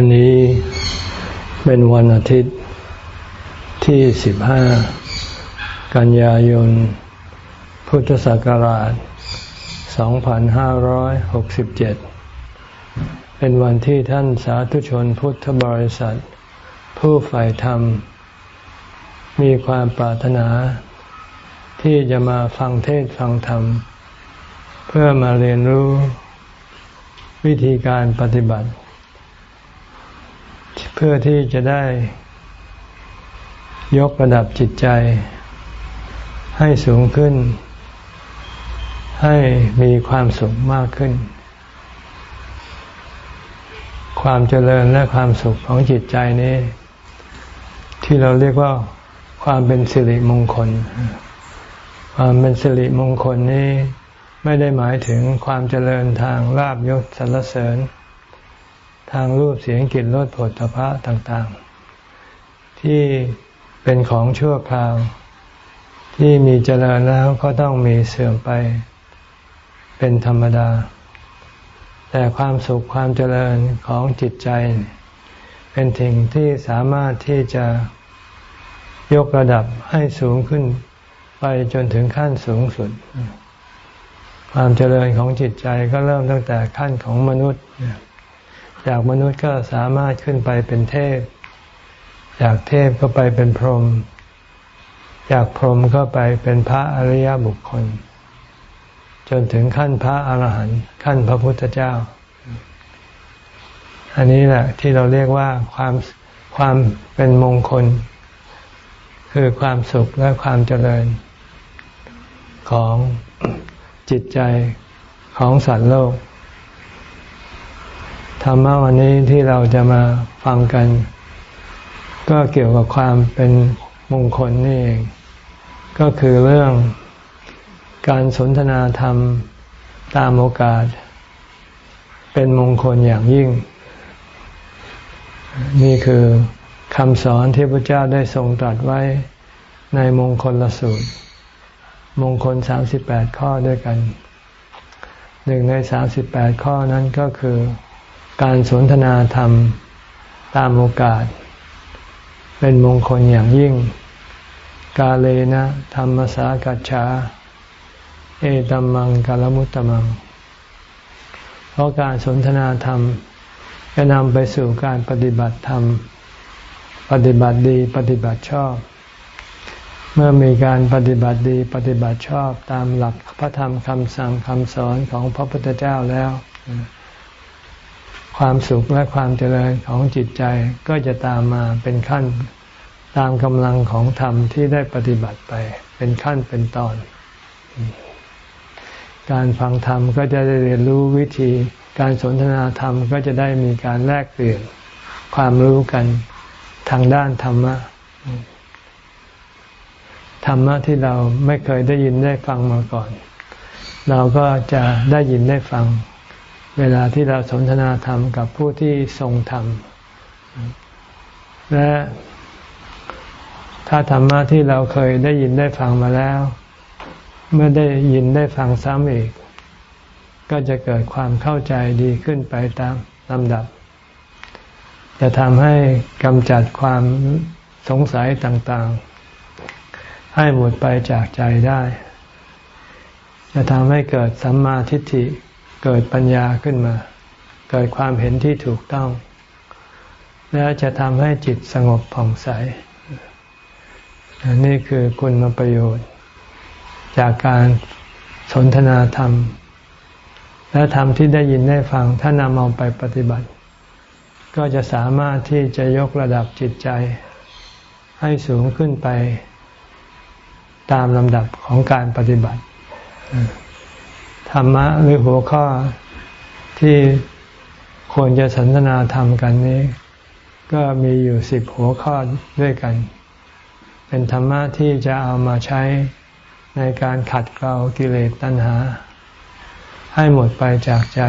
วันนี้เป็นวันอาทิตย์ที่ 15 กันยายน พุทธศักราช 2567 เป็นวันที่ท่านสาธุชนพุทธบริษัท ผู้ใฝ่ธรรม มีความปรารถนา ที่จะมาฟังเทศฟังธรรม เพื่อมาเรียนรู้วิธีการปฏิบัติ เพื่อที่จะได้ ยกระดับจิตใจ ให้สูงขึ้น ให้มีความสุขมากขึ้น ความเจริญและความสุขของจิตใจนี้ ที่เราเรียกว่าความเป็นสิริมงคล ความเป็นสิริมงคลนี้ ไม่ได้หมายถึงความเจริญทางลาบยศสรรเสริญ ทางรูปเสียงกลิ่นรสผลตภะต่างๆ ที่เป็นของชั่วคราว ที่มีเจริญแล้วก็ต้องมีเสื่อมไป เป็นธรรมดา แต่ความสุขความเจริญของจิตใจ เป็นสิ่งที่สามารถที่จะยกระดับให้สูงขึ้นไปจนถึงขั้นสูงสุด ความเจริญของจิตใจก็เริ่มตั้งแต่ขั้นของมนุษย์ จากมนุษย์ก็สามารถขึ้นไปเป็นเทพ จากเทพก็ไปเป็นพรหมจากพรหมก็ไปเป็นพระอริยบุคคล จนถึงขั้นพระอรหันต์ขั้นพระพุทธเจ้า อันนี้แหละที่เราเรียกว่าความความเป็นมงคล คือความสุขและความเจริญ ของจิตใจของสัตว์โลก รรมะวันนี้ที่เราจะมาฟังกัน ก็เกี่ยวกับความเป็นมงคลนี่เอง ก็คือเรื่องการสนทนาธรรมตามโอกาส เป็นมงคลอย่างยิ่ง นี่คือคำสอนที่พระเจ้าได้ทรงตรัสไว้ในมงคลละสูตร มงคลสามสิบแปดข้อด้วยกัน หนึ่งในสามสิบแปดข้อนั้นก็คือ การสนทนาธรรมตามโอกาส เป็นมงคลอย่างยิ่ง กาเลนะธรรมสากัจฉาเอตัมมังกาลมุตตมัง เพราะการสนทนาธรรม จะนำไปสู่การปฏิบัติธรรม ปฏิบัติดีปฏิบัติชอบ เมื่อมีการปฏิบัติดีปฏิบัติชอบตามหลักพระธรรมคำสั่งคำสอนของพระพุทธเจ้าแล้ว ความสุขและความเจริญของจิตใจก็จะตามมาเป็นขั้นตามกำลังของธรรมที่ได้ปฏิบัติไป เป็นขั้นเป็นตอน การฟังธรรมก็จะได้เรียนรู้วิธี การสนทนาธรรมก็จะได้มีการแลกเปลี่ยนความรู้กันทางด้านธรรมะธรรมะที่เราไม่เคยได้ยินได้ฟังมาก่อน เราก็จะได้ยินได้ฟัง เวลาที่เราสนทนาธรรมกับผู้ที่ทรงธรรม และถ้าธรรมะที่เราเคยได้ยินได้ฟังมาแล้ว เมื่อได้ยินได้ฟังซ้ำอีก ก็จะเกิดความเข้าใจดีขึ้นไปตามลำดับ จะทำให้กำจัดความสงสัยต่างๆ ให้หมดไปจากใจได้ จะทำให้เกิดสัมมาทิฏฐิ เกิดปัญญาขึ้นมา เกิดความเห็นที่ถูกต้อง แล้วจะทำให้จิตสงบผ่องใส นี่คือคุณประโยชน์ จากการสนทนาธรรม และธรรมที่ได้ยินได้ฟัง ถ้านำเอาไปปฏิบัติ ก็จะสามารถที่จะยกระดับจิตใจ ให้สูงขึ้นไป ตามลำดับของการปฏิบัติ ธรรมะหรือหัวข้อที่ควรจะสนทนาธรรมกันนี้ ก็มีอยู่สิบหัวข้อด้วยกัน เป็นธรรมะที่จะเอามาใช้ในการขัดเกลากิเลสตัณหา ให้หมดไปจากใจ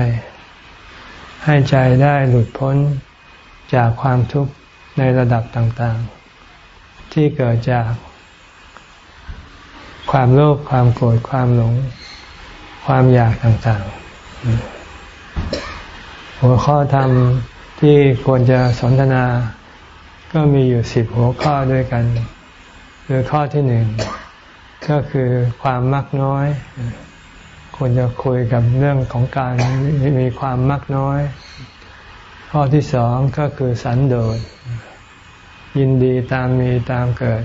ให้ใจได้หลุดพ้นจากความทุกข์ในระดับต่างๆ ที่เกิดจากความโลภความโกรธความหลง ความอยากต่างๆ หัวข้อธรรมที่ควรจะสนทนา ก็มีอยู่สิบหัวข้อด้วยกันคือข้อที่หนึ่งก็คือความมักน้อยควรจะคุยกับเรื่องของการมีความมักน้อย ข้อที่สองก็คือสันโดษยินดีตามมีตามเกิด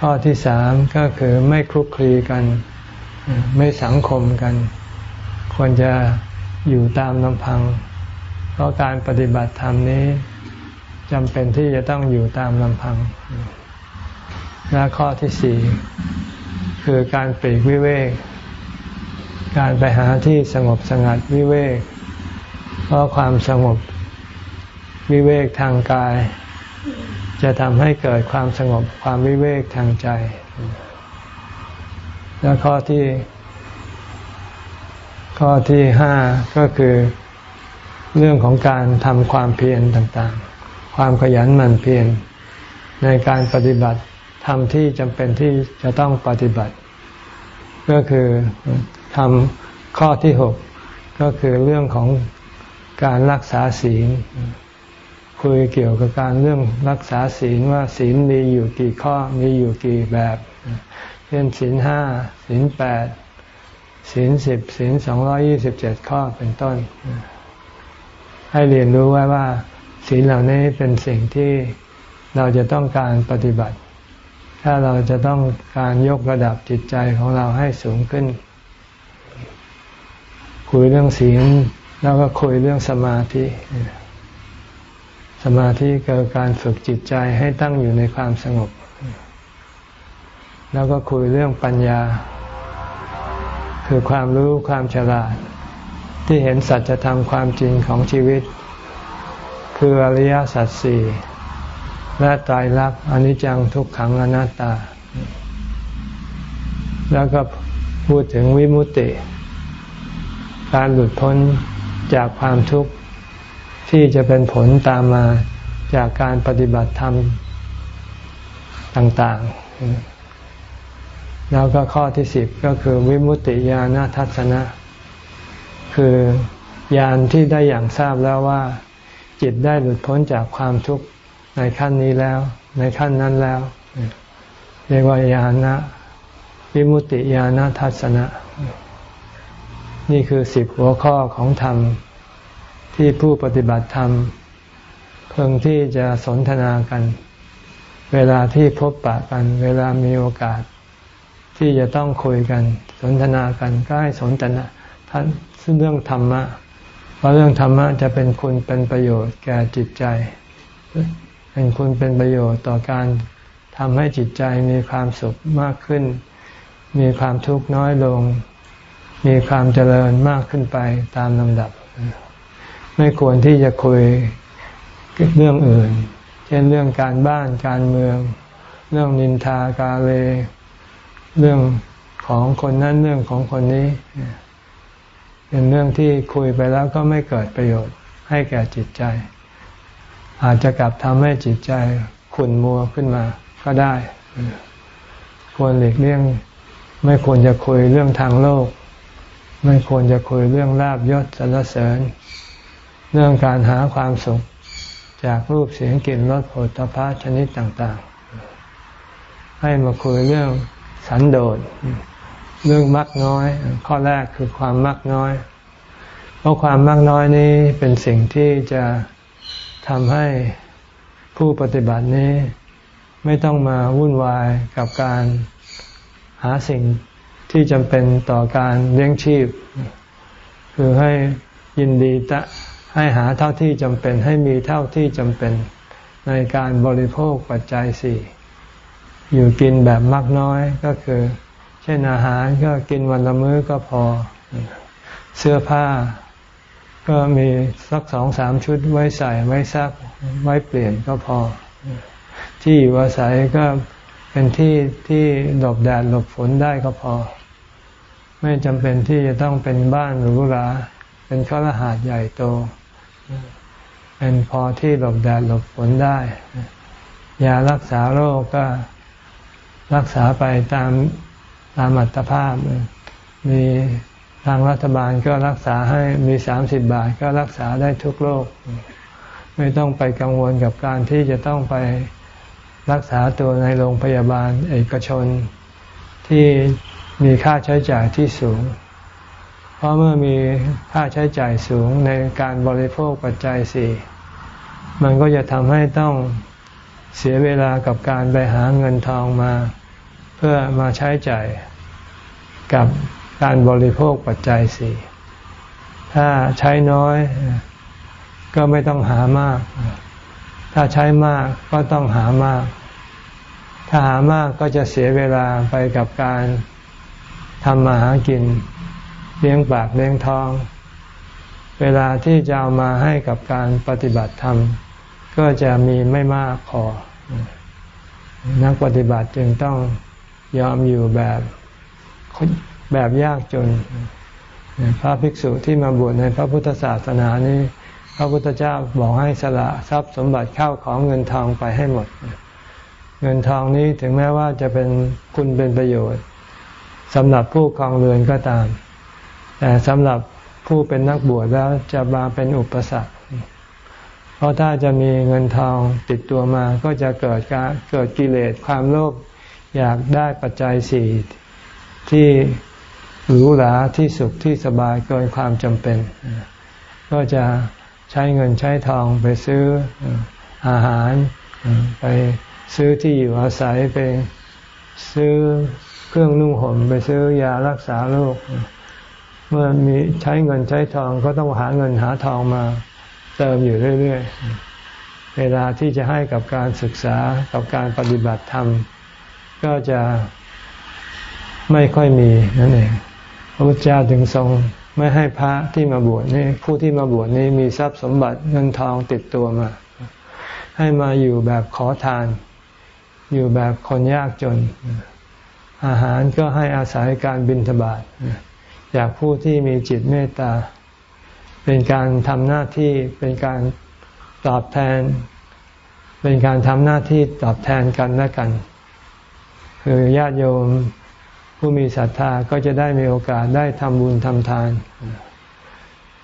ข้อที่สามก็คือไม่คลุกคลีกัน ไม่สังคมกัน ควรจะอยู่ตามลำพัง เพราะการปฏิบัติธรรมนี้จำเป็นที่จะต้องอยู่ตามลำพัง และข้อที่สี่คือการปลีกวิเวก การไปหาที่สงบสงัดวิเวก เพราะความสงบวิเวกทางกาย จะทำให้เกิดความสงบความวิเวกทางใจ และข้อที่ ข้อที่ห้าก็คือ เรื่องของการทำความเพียรต่างๆ ความขยันหมั่นเพียรในการปฏิบัติทำที่จำเป็นที่จะต้องปฏิบัติ ก็คือทำข้อที่หกก็คือเรื่องของการรักษาศีล คุยเกี่ยวกับการเรื่องรักษาศีลว่าศีลมีอยู่กี่ข้อมีอยู่กี่แบบ ช่นศีลห้าศีลแปดศีลสิบศีลสองร้อยี่สิบเจ็ดข้อเป็นต้น ให้เรียนรู้ไว้ว่าศีลเหล่านี้เป็นสิ่งที่เราจะต้องการปฏิบัติ ถ้าเราจะต้องการยกระดับจิตใจของเราให้สูงขึ้น คุยเรื่องศีลแล้วก็คุยเรื่องสมาธิ สมาธิคือการฝึกจิตใจให้ตั้งอยู่ในความสงบ แล้วก็คุยเรื่องปัญญา คือความรู้ความฉลาด ที่เห็นสัจธรรมความจริงของชีวิต คืออริยสัจสี่และตายรักอนิจจังทุกขังอนัตตา แล้วก็พูดถึงวิมุตติ การหลุดพ้นจากความทุกข์ที่จะเป็นผลตามมาจากการปฏิบัติธรรมต่าง ๆ แล้วก็ข้อที่สิบก็คือวิมุตติญาณทัศนะ คือญาณที่ได้อย่างทราบแล้วว่า จิตได้หลุดพ้นจากความทุกข์ในขั้นนี้แล้ว ในขั้นนั้นแล้ว เรียกว่าญาณะวิมุตติญาณทัศนะ นี่คือสิบหัวข้อของธรรม ที่ผู้ปฏิบัติธรรมเพิ่งที่จะสนทนากัน เวลาที่พบปะกัน เวลามีโอกาส ที่จะต้องคุยกันสนทนากันก็ให้สนทนาท่านเรื่องธรรมะเพราะเรื่องธรรมะจะเป็นคุณเป็นประโยชน์แก่จิตใจ เป็นคุณเป็นประโยชน์ต่อการทำให้จิตใจมีความสุขมากขึ้น มีความทุกข์น้อยลง มีความเจริญมากขึ้นไปตามลำดับ ไม่ควรที่จะคุยเรื่องอื่น เช่นเรื่องการบ้านการเมือง เรื่องนินทากาเล เรื่องของคนนั้นเรื่องของคนนี้ เป็นเรื่องที่คุยไปแล้วก็ไม่เกิดประโยชน์ให้แก่จิตใจ อาจจะกลับทำให้จิตใจขุ่นมัวขึ้นมาก็ได้ ควรหลีกเลี่ยง ไม่ควรจะคุยเรื่องทางโลก ไม่ควรจะคุยเรื่องลาบยศสรรเสริญ เรื่องการหาความสุขจากรูปเสียงกลิ่นรสผลิตภัณฑ์ชนิดต่าง ๆ ให้มาคุยเรื่อง สันโดษเรื่องมักน้อย ข้อแรกคือความมักน้อย เพราะความมักน้อยนี้เป็นสิ่งที่จะทำให้ผู้ปฏิบัตินี้ ไม่ต้องมาวุ่นวายกับการหาสิ่งที่จำเป็นต่อการเลี้ยงชีพ คือให้ยินดีตะให้หาเท่าที่จำเป็น ให้มีเท่าที่จำเป็นในการบริโภคปัจจัยสี่ อยู่กินแบบมากน้อยก็คือ เช่นอาหารก็กินวันละมื้อก็พอ เสื้อผ้า ก็มีสักสองสามชุดไว้ใส่ไว้ซักไว้เปลี่ยนก็พอ ที่อยู่อาศัยก็เป็นที่ที่หลบแดดหลบฝนได้ก็พอ ไม่จำเป็นที่จะต้องเป็นบ้านหรูหราเป็นข้ารหาดใหญ่โต เป็นพอที่หลบแดดหลบฝนได้ยารักษาโรคก็ รักษาไปตามตามอัตภาพ มีทางรัฐบาลก็รักษาให้มีสามสิบบาทก็รักษาได้ทุกโรค ไม่ต้องไปกังวลกับการที่จะต้องไปรักษาตัวในโรงพยาบาลเอกชน ที่มีค่าใช้จ่ายที่สูง เพราะเมื่อมีค่าใช้จ่ายสูงในการบริโภคปัจจัยสี่มันก็จะทำให้ต้อง เสียเวลากับการไปหาเงินทองมา เพื่อมาใช้จ่ายกับการบริโภคปัจจัยสี่ถ้าใช้น้อย ก็ไม่ต้องหามาก ถ้าใช้มากก็ต้องหามาก ถ้าหามากก็จะเสียเวลาไปกับการทำมาหากิน เลี้ยงปากเลี้ยงท้อง เวลาที่จะเอามาให้กับการปฏิบัติธรรม ก็จะมีไม่มากพอ นักปฏิบัติจึงต้องยอมอยู่แบบแบบยากจน พระภิกษุที่มาบวชในพระพุทธศาสนานี้ พระพุทธเจ้าบอกให้สละทรัพย์สมบัติเข้าของเงินทองไปให้หมด เงินทองนี้ถึงแม้ว่าจะเป็นคุณเป็นประโยชน์สำหรับผู้ครองเรือนก็ตาม แต่สำหรับผู้เป็นนักบวชแล้วจะมาเป็นอุปสรรค เพราะถ้าจะมีเงินทองติดตัวมาก็จะเกิดการเกิดกิเลสความโลภอยากได้ปัจจัยสี่ที่หรูหราที่สุขที่สบายเกินความจำเป็น ก็จะใช้เงินใช้ทองไปซื้ออาหาร ไปซื้อที่อยู่อาศัยไปซื้อเครื่องนุ่งห่มไปซื้อยารักษาโรคเมื่อมีใช้เงินใช้ทองก็ต้องหาเงินหาทองมา เติมอยู่เรื่อยๆ เวลาที่จะให้กับการศึกษากับการปฏิบัติธรรม ก็จะไม่ค่อยมีนั่นเอง พระพุทธเจ้าถึงทรงไม่ให้พระที่มาบวชนี่ผู้ที่มาบวชนี่มีทรัพย์สมบัติเงินทองติดตัวมา ให้มาอยู่แบบขอทาน อยู่แบบคนยากจน อาหารก็ให้อาศัยการบินทบาทอยากผู้ที่มีจิตเมตตา เป็นการทำหน้าที่เป็นการตอบแทน เป็นการทำหน้าที่ตอบแทนกันและกัน คือญาติโยมผู้มีศรัทธาก็จะได้มีโอกาสได้ทำบุญทำทาน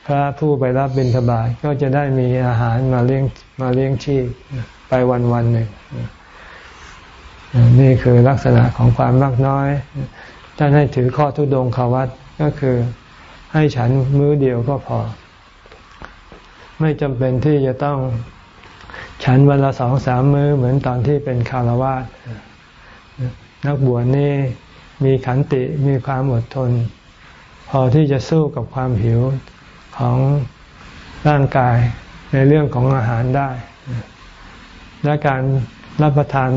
พระผู้ไปรับบิณฑบาตก็จะได้มีอาหารมาเลี้ยงมาเลี้ยงชีพไปวันวันหนึ่งนี่คือลักษณะของความมากน้อยท่านให้ถือข้อทุดงควัตก็คือให้ฉันมื้อเดียวก็พอ ไม่จำเป็นที่จะต้องฉันวันละสองสามมื้อเหมือนตอนที่เป็นคารวะนักบวชนี่มีขันติมีความอดทน พอที่จะสู้กับความหิวของร่างกายในเรื่องของอาหารได้ และการรับประทาน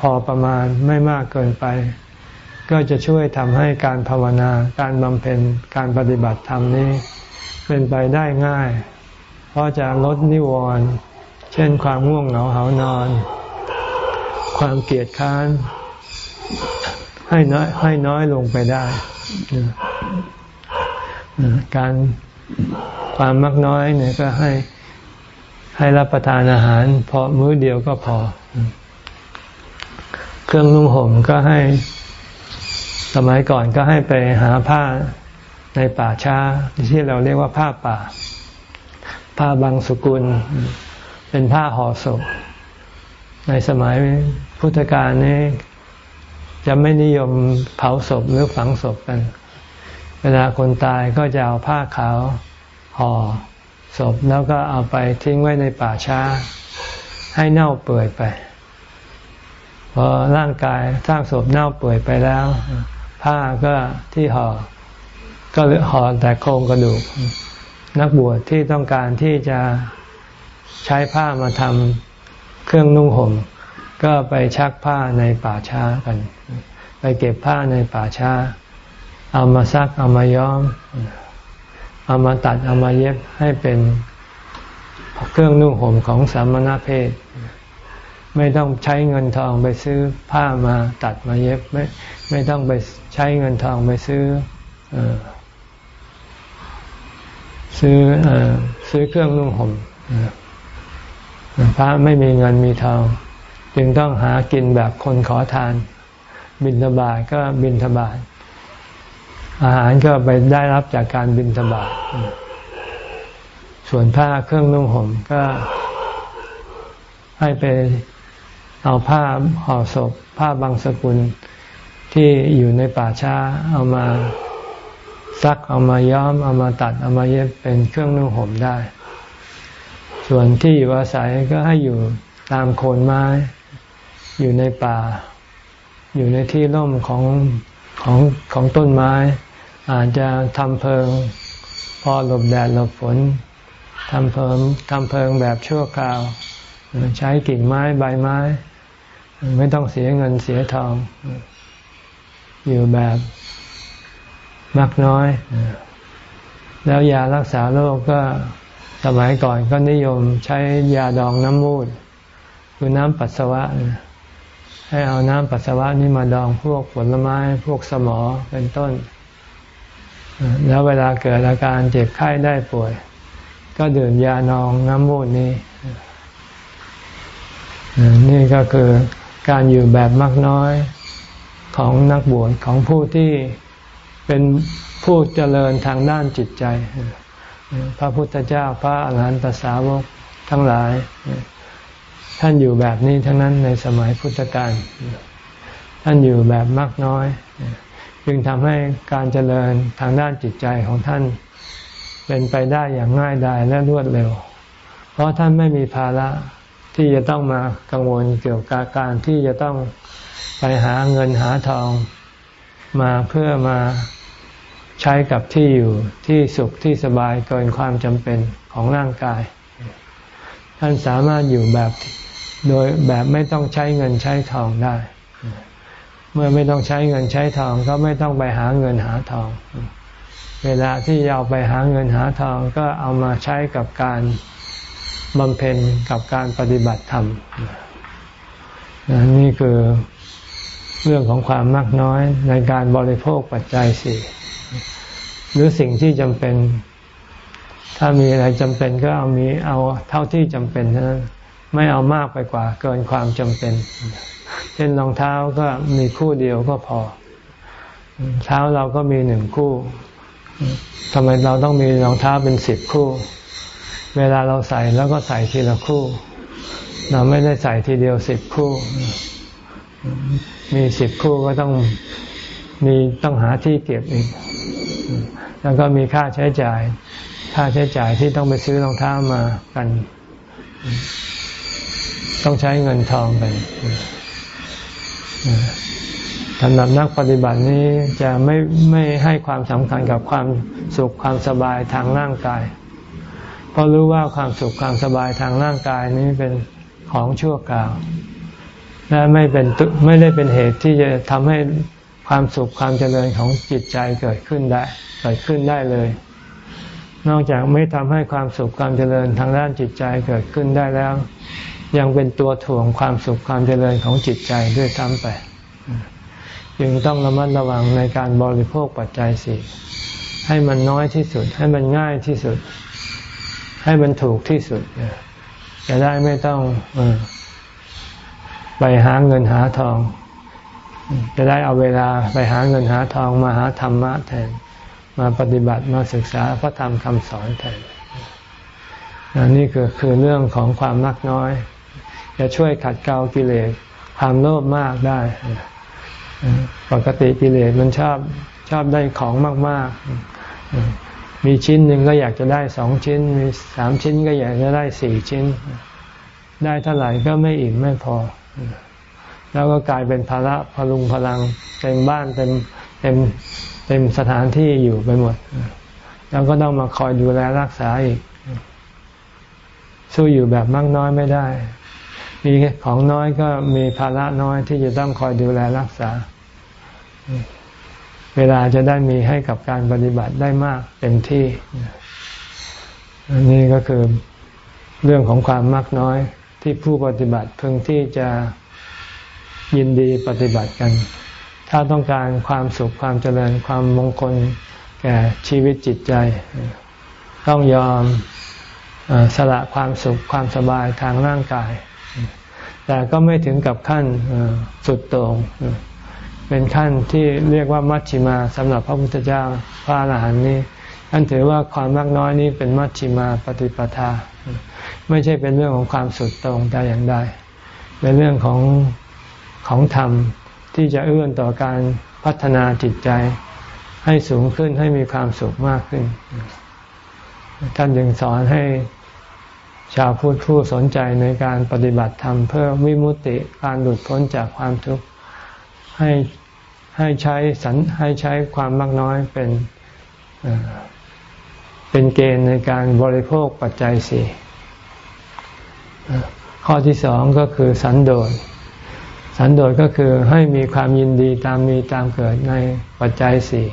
พอประมาณไม่มากเกินไป ก็จะช่วยทำให้การภาวนา การบำเพ็ญการปฏิบัติธรรมนี้ เป็นไปได้ง่าย เพราะจะลดนิวรณ์เช่นความง่วงเหงาเหานอน ความเกียดค้านให้น้อยให้น้อยลงไปได้การความมักน้อยเนี่ยก็ให้ให้รับประทานอาหาร พอมื้อเดียวก็พอ เครื่องนุ่งห่มก็ให้สมัยก่อนก็ให้ไปหาผ้าในป่าช้าที่เราเรียกว่าผ้าป่า ผ้าบางสุกุล เป็นผ้าห่อศพ ในสมัยพุทธกาลนี้ จะไม่นิยมเผาศพหรือฝังศพกัน เวลาคนตายก็จะเอาผ้าขาวห่อศพแล้วก็เอาไปทิ้งไว้ในป่าช้า ให้เน่าเปื่อยไป พอร่างกายสร้างศพเน่าเปื่อยไปแล้ว ผ้าก็ที่ห่อก็เหลือห่อแต่โครงกระดูก นักบวชที่ต้องการที่จะใช้ผ้ามาทำเครื่องนุ่งห่ม ก็ไปชักผ้าในป่าช้ากัน ไปเก็บผ้าในป่าช้า เอามาซักเอามาย้อม เอามาตัดเอามาเย็บให้เป็นเครื่องนุ่งห่มของสามณเพศ ไม่ต้องใช้เงินทองไปซื้อผ้ามาตัดมาเย็บ ไม่ไม่ต้องไปใช้เงินทองไปซื้ออ ซื้ออซื้อเครื่องนุ่งห่มพระไม่มีเงินมีทองจึงต้องหากินแบบคนขอทาน บินทบาทก็บินทบาทอาหารก็ไปได้รับจากการบินทบาทส่วนผ้าเครื่องนุ่งห่มก็ให้ไปเอาผ้าห่อศพ ผ้าบางสกุลที่อยู่ในป่าช้าเอามา ซักเอามาย้อมเอามาตัดเอามาเย็บเป็นเครื่องนุ่งห่มได้ ส่วนที่อยู่อาศัยก็ให้อยู่ตามโคนไม้ อยู่ในป่า อยู่ในที่ร่มของของของต้นไม้ อาจจะทำเพิง พอหลบแดดหลบฝนทำเพิงทำเพิงแบบชั่วคราว ใช้กิ่งไม้ใบไม้ ไม่ต้องเสียเงินเสียทอง อยู่แบบ มักน้อย แล้วยารักษาโรคก็สมัยก่อนก็นิยมใช้ยาดองน้ำมูดคือน้ำปัสสาวะ ให้เอาน้ำปัสสาวะนี้มาดองพวกผลไม้พวกสมอเป็นต้น แล้วเวลาเกิดอาการเจ็บไข้ได้ป่วย ก็ดื่มยานองน้ำมูดนี้ นี่ก็คือการอยู่แบบมักน้อยของนักบวชของผู้ที่ เป็นผู้เจริญทางด้านจิตใจ พระพุทธเจ้าพระอรหันตสาวกทั้งหลาย ท่านอยู่แบบนี้ทั้งนั้นในสมัยพุทธกาลท่านอยู่แบบมากน้อย จึงทำให้การเจริญทางด้านจิตใจของท่านเป็นไปได้อย่างง่ายดายและรวดเร็ว เพราะท่านไม่มีภาระที่จะต้องมากังวลเกี่ยวกับการที่จะต้องไปหาเงินหาทอง มาเพื่อมา ใช้กับที่อยู่ที่สุขที่สบายเกินความจำเป็นของร่างกาย ท่านสามารถอยู่แบบโดยแบบไม่ต้องใช้เงินใช้ทองได้ เมื่อไม่ต้องใช้เงินใช้ทองก็ไม่ต้องไปหาเงินหาทอง เวลาที่เอาไปหาเงินหาทองก็เอามาใช้กับการบำเพ็ญกับการปฏิบัติธรรมนี่คือเรื่องของความมากน้อยในการบริโภคปัจจัยสี่ หรือสิ่งที่จำเป็น ถ้ามีอะไรจำเป็นก็เอามีเอาเท่าที่จำเป็นเท่านั้นไม่เอามากไปกว่า เกินความจำเป็น เช่นรองเท้าก็มีคู่เดียวก็พอ เท้าเราก็มีหนึ่งคู่ทำไมเราต้องมีรองเท้าเป็นสิบคู่ เวลาเราใส่แล้วก็ใส่ทีละคู่ เราไม่ได้ใส่ทีเดียวสิบคู่ มีสิบคู่ก็ต้องมีต้องหาที่เก็บอีก แล้วก็มีค่าใช้จ่าย ค่าใช้จ่ายที่ต้องไปซื้อรองเท้ามากัน ต้องใช้เงินทองไปสำหรับนักปฏิบัตินี้จะไม่ไม่ให้ความสำคัญกับความสุขความสบายทางร่างกาย เพราะรู้ว่าความสุขความสบายทางร่างกายนี้เป็นของชั่วคราว และไม่เป็นไม่ได้เป็นเหตุที่จะทำให้ ความสุขความเจริญของจิตใจเกิดขึ้นได้ เกิดขึ้นได้เลย นอกจากไม่ทำให้ความสุขความเจริญทางด้านจิตใจเกิดขึ้นได้แล้ว ยังเป็นตัวถ่วงความสุขความเจริญของจิตใจด้วยซ้ำไปจึงต้องระมัดระวังในการบริโภคปัจจัยสี่ให้มันน้อยที่สุด ให้มันง่ายที่สุด ให้มันถูกที่สุดจะได้ไม่ต้องไปหาเงินหาทอง จะได้เอาเวลาไปหาเงินหาทองมาหาธรรมะแทน มาปฏิบัติมาศึกษาพระธรรมคำสอนแทนนี่คือคือเรื่องของความนักน้อย จะช่วยขัดเกลากิเลสความโลภมากได้ ปกติกิเลสมันชอบชอบได้ของมาก ๆ มีชิ้นหนึ่งก็อยากจะได้สองชิ้น มีสามชิ้นก็อยากจะได้สี่ชิ้น ได้เท่าไหร่ก็ไม่อิ่มไม่พอ แล้วก็กลายเป็นภาระพลุงพลังเต็มบ้านเต็มเต็มเต็มสถานที่อยู่ไปหมด แล้วก็ต้องมาคอยดูแลรักษาอีก สู้อยู่แบบมากน้อยไม่ได้ มีของน้อยก็มีภาระน้อยที่จะต้องคอยดูแลรักษา เวลาจะได้มีให้กับการปฏิบัติได้มากเต็มที่อันนี้ก็คือเรื่องของความมากน้อยที่ผู้ปฏิบัติเพิ่งที่จะ ยินดีปฏิบัติกัน ถ้าต้องการความสุขความเจริญความมงคลแก่ชีวิตจิตใจ ต้องยอมสละความสุขความสบายทางร่างกาย แต่ก็ไม่ถึงกับขั้นสุดโต่งเป็นขั้นที่เรียกว่ามัชชิมาสำหรับพระพุทธเจ้าพระอรหันต์นี้ท่านถือว่าความมากน้อยนี้เป็นมัชชิมาปฏิปทา ไม่ใช่เป็นเรื่องของความสุดตรงแต่อย่างใดเป็นเรื่องของ ของธรรมที่จะเอื้อนต่อการพัฒนาจิตใจ ให้สูงขึ้นให้มีความสุขมากขึ้น ท่านจึงสอนให้ชาวพุทธผู้สนใจในการปฏิบัติธรรมเพื่อวิมุตติการหลุดพ้นจากความทุกข์ให้ให้ใช้สันให้ใช้ความมากน้อยเป็นเป็นเกณฑ์ในการบริโภคปัจจัยสี่ข้อที่สองก็คือสันโดษ สันโดษก็คือให้มีความยินดีตามมีตามเกิดในปัจจัยสี่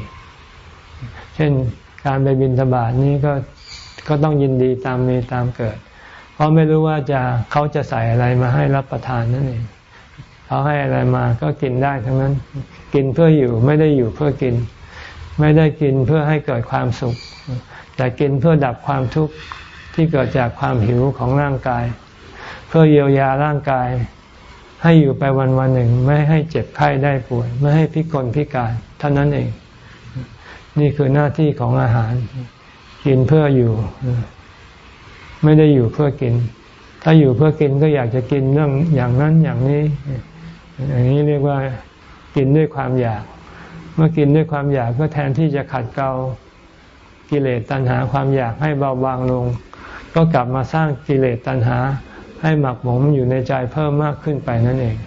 เช่นการไปบินธบาตนี้ก็ก็ต้องยินดีตามมีตามเกิด เพราะไม่รู้ว่าจะเขาจะใส่อะไรมาให้รับประทานนั่นเองเขาให้อะไรมาก็กินได้ทั้งนั้น กินเพื่ออยู่ไม่ได้อยู่เพื่อกิน ไม่ได้กินเพื่อให้เกิดความสุข แต่กินเพื่อดับความทุกข์ที่เกิดจากความหิวของร่างกาย เพื่อเยียวยาร่างกาย ให้อยู่ไปวันวันหนึ่งไม่ให้เจ็บไข้ได้ป่วย ไม่ให้พิกลพิการเท่านั้นเอง นี่คือหน้าที่ของอาหาร กินเพื่ออยู่ ไม่ได้อยู่เพื่อกิน ถ้าอยู่เพื่อกินก็อยากจะกินเรื่องอย่างนั้นอย่างนี้อย่างนี้เรียกว่ากินด้วยความอยาก เมื่อกินด้วยความอยากก็แทนที่จะขัดเกลากิเลสตัณหาความอยากให้เบาบางลง ก็กลับมาสร้างกิเลสตัณหา ให้หมักหมมอยู่ในใจเพิ่มมากขึ้นไปนั่นเอง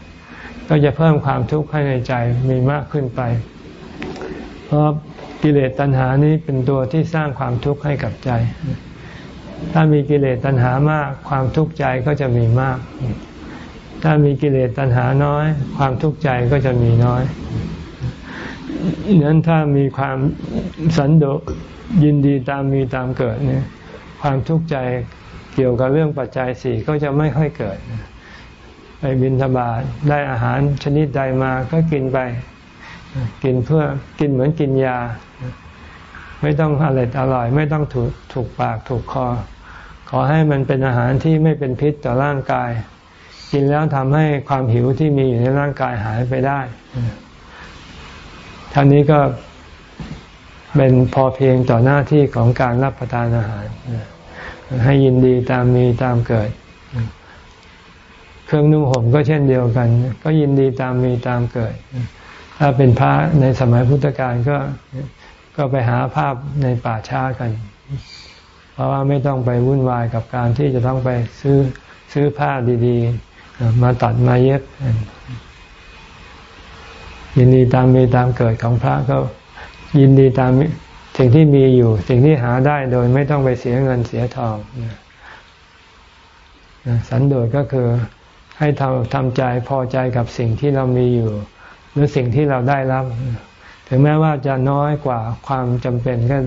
ก็จะเพิ่มความทุกข์ให้ในใจมีมากขึ้นไป เพราะกิเลสตัณหานี้เป็นตัวที่สร้างความทุกข์ให้กับใจ ถ้ามีกิเลสตัณหามาก ความทุกข์ใจก็จะมีมาก ถ้ามีกิเลสตัณหาน้อย ความทุกข์ใจก็จะมีน้อยนั้นถ้ามีความสันโดษยินดีตามมีตามเกิดเนี่ยความทุกข์ใจ เกี่ยวกับเรื่องปัจจัยสี่ก็จะไม่ค่อยเกิด ไปบินทบาทได้อาหารชนิดใดมาก็กินไป กินเพื่อกินเหมือนกินยา ไม่ต้องอร่อยอร่อย ไม่ต้องถูกถูกปากถูกคอ ขอให้มันเป็นอาหารที่ไม่เป็นพิษต่อร่างกาย กินแล้วทำให้ความหิวที่มีอยู่ในร่างกายหายไปได้ท่านี้ก็เป็นพอเพียงต่อหน้าที่ของการรับประทานอาหาร ให้ยินดีตามมีตามเกิด เครื่องนุ่งห่มก็เช่นเดียวกัน ก็ยินดีตามมีตามเกิด ถ้าเป็นพระในสมัยพุทธกาลก็ก็ไปหาภาพในป่าช้ากัน เพราะว่าไม่ต้องไปวุ่นวายกับการที่จะต้องไปซื้อซื้อผ้าดีๆ มาตัดมาเย็บยินดีตามมีตามเกิดของพระก็ยินดีตาม สิ่งที่มีอยู่สิ่งที่หาได้โดยไม่ต้องไปเสียเงินเสียทองสันโดษก็คือให้ทำทำใจพอใจกับสิ่งที่เรามีอยู่ หรือสิ่งที่เราได้รับ ถึงแม้ว่าจะน้อยกว่าความจำเป็นก็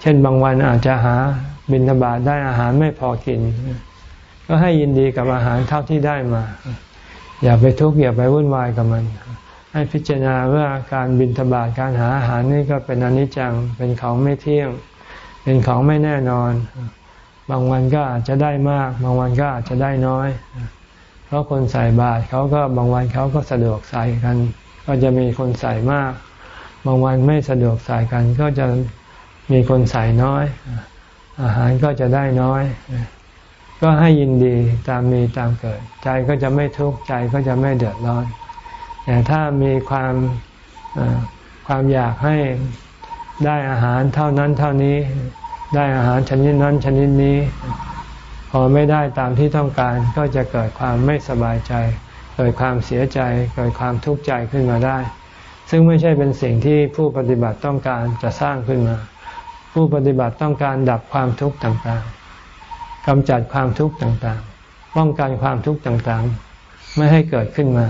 เช่นบางวันอาจจะหาบิณฑบาตได้อาหารไม่พอกิน ก็ให้ยินดีกับอาหารเท่าที่ได้มา อย่าไปทุกข์อย่าไปวุ่นวายกับมัน ให้พิจารณาว่าการบินทบาทการหาอาหารนี่ก็เป็นอนิจจัง เป็นของไม่เที่ยง เป็นของไม่แน่นอน บางวันก็อาจจะได้มาก บางวันก็อาจจะได้น้อย เพราะคนใส่บาตรเขาก็บางวันเขาก็สะดวกใส่กัน ก็จะมีคนใส่มาก บางวันไม่สะดวกใส่กัน ก็จะมีคนใส่น้อย อาหารก็จะได้น้อย ก็ให้ยินดีตามมีตามเกิด ใจก็จะไม่ทุกข์ใจก็จะไม่เดือดร้อน แต่ถ้ามีความความอยากให้ได้อาหารเท่านั้นเท่านี้ ได้อาหารชนิดนั้นชนิดนี้ พอไม่ได้ตามที่ต้องการก็จะเกิดความไม่สบายใจ เกิดความเสียใจ เกิดความทุกข์ใจขึ้นมาได้ ซึ่งไม่ใช่เป็นสิ่งที่ผู้ปฏิบัติต้องการจะสร้างขึ้นมา ผู้ปฏิบัติต้องการดับความทุกข์ต่างๆกำจัดความทุกข์ต่างๆ ป้องกันความทุกข์ต่างๆ ไม่ให้เกิดขึ้นมา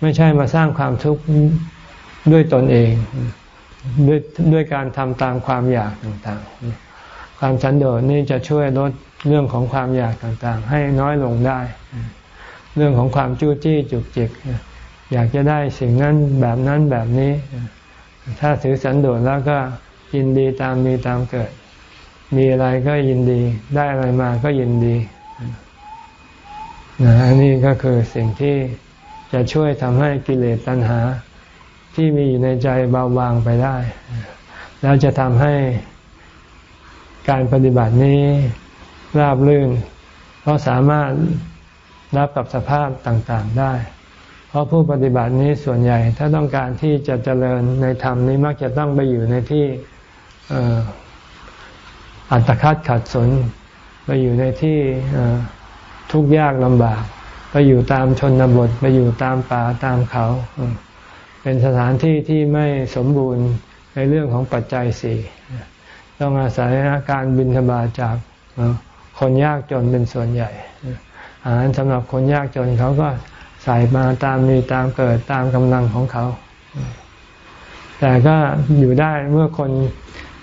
ไม่ใช่มาสร้างความทุกข์ด้วยตนเอง ด้วยด้วยการทำตามความอยากต่างๆ ความสันโดษนี่จะช่วยลดเรื่องของความอยากต่างๆ ให้น้อยลงได้ เรื่องของความจู้จี้จุกจิก อยากจะได้สิ่งนั้นแบบนั้นแบบนี้ ถ้าถือสันโดษแล้วก็ยินดีตามมีตามเกิด มีอะไรก็ยินดี ได้อะไรมาก็ยินดีนะอันนี้ก็คือสิ่งที่ จะช่วยทำให้กิเลสตัณหา ที่มีอยู่ในใจเบาบางไปได้ แล้วจะทำให้การปฏิบัตินี้ราบรื่น เพราะสามารถรับกับสภาพต่างๆได้ เพราะผู้ปฏิบัตินี้ส่วนใหญ่ถ้าต้องการที่จะเจริญในธรรมนี้มักจะต้องไปอยู่ในที่อัตคัดขัดสน ไปอยู่ในที่ทุกข์ยากลำบาก ไปอยู่ตามชนบท ไปอยู่ตามป่าตามเขา เป็นสถานที่ที่ไม่สมบูรณ์ในเรื่องของปัจจัยสี่ต้องอาศัยการบินธบาจากคนยากจนเป็นส่วนใหญ่ อาหารสำหรับคนยากจนเขาก็ใส่มาตามมีตามเกิดตามกำลังของเขา แต่ก็อยู่ได้เมื่อคน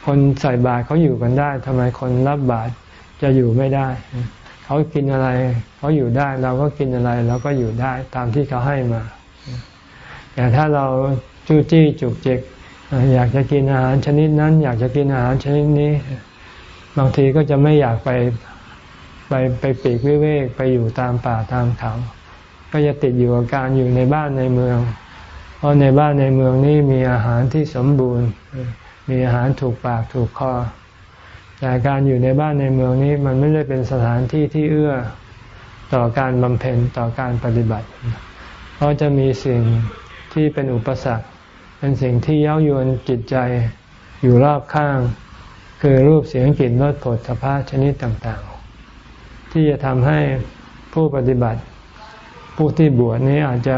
คนใส่บาตรเขาอยู่กันได้ทำไมคนรับบาตรจะอยู่ไม่ได้ เขากินอะไร เขาอยู่ได้เราก็กินอะไรเราก็อยู่ได้ตามที่เขาให้มา แต่ถ้าเราจู้จี้จุกจิกอยากจะกินอาหารชนิดนั้น อยากจะกินอาหารชนิดนี้ บางทีก็จะไม่อยากไปไปไปปีกวิเวกไปอยู่ตามป่าตามเขา ก็จะติดอยู่กับการอยู่ในบ้านในเมือง เพราะในบ้านในเมืองนี้มีอาหารที่สมบูรณ์ มีอาหารถูกปากถูกคอแต่การอยู่ในบ้านในเมืองนี้มันไม่ได้เป็นสถานที่ที่เอื้อ ต่อการบำเพ็ญต่อการปฏิบัติ เพราะจะมีสิ่งที่เป็นอุปสรรค เป็นสิ่งที่เย้ายวนจิตใจอยู่รอบข้าง คือรูปเสียงกลิ่นรสผลสภาพชนิดต่างๆ ที่จะทำให้ผู้ปฏิบัติ ผู้ที่บวชนี้อาจจะ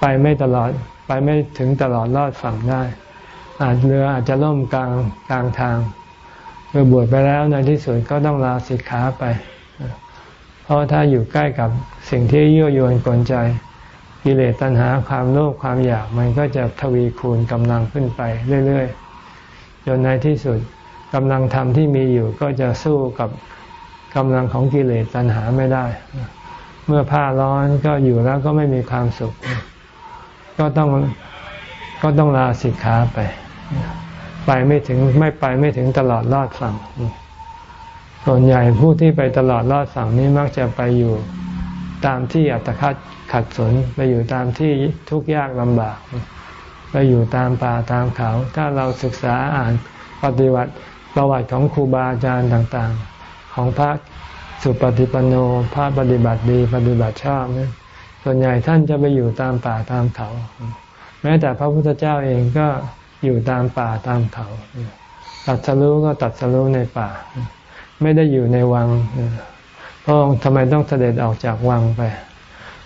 ไปไม่ตลอดไปไม่ถึงตลอดรอดฝั่งได้ อาจเรืออาจจะล่มกลางกลางทางเมื่อบวชไปแล้วในที่สุดก็ต้องลาสิกขาไป ราะถ้าอยู่ใกล้กับสิ่งที่ยั่วยวนกลใจ กิเลสตัณหาความโลภความอยากมันก็จะทวีคูณกำลังขึ้นไปเรื่อยๆจนในที่สุดกำลังธรรมที่มีอยู่ก็จะสู้กับกำลังของกิเลสตัณหาไม่ได้ เมื่อผ้าร้อนก็อยู่แล้วก็ไม่มีความสุข ก็ต้องก็ต้องลาสิกขาไป ไปไม่ถึงไม่ไปไม่ถึงตลอดรอดฝั่ง ส่วนใหญ่ผู้ที่ไปตลอดรอดฝั่งนี้มักจะไปอยู่ตามที่อัตคัดขัดสนไปอยู่ตามที่ทุกข์ยากลำบาก ไปอยู่ตามป่าตามเขา ถ้าเราศึกษาอ่านปฏิวัติประวัติของครูบาอาจารย์ต่างๆ ของพระสุปฏิปันโนพระปฏิบัติดีปฏิบัติชอบนะส่วนใหญ่ท่านจะไปอยู่ตามป่าตามเขา แม้แต่พระพุทธเจ้าเองก็อยู่ตามป่าตามเขาตัดสรู้ก็ตัดสรู้ในป่า ไม่ได้อยู่ในวังพระองค์ทำไมต้องเสด็จออกจากวังไป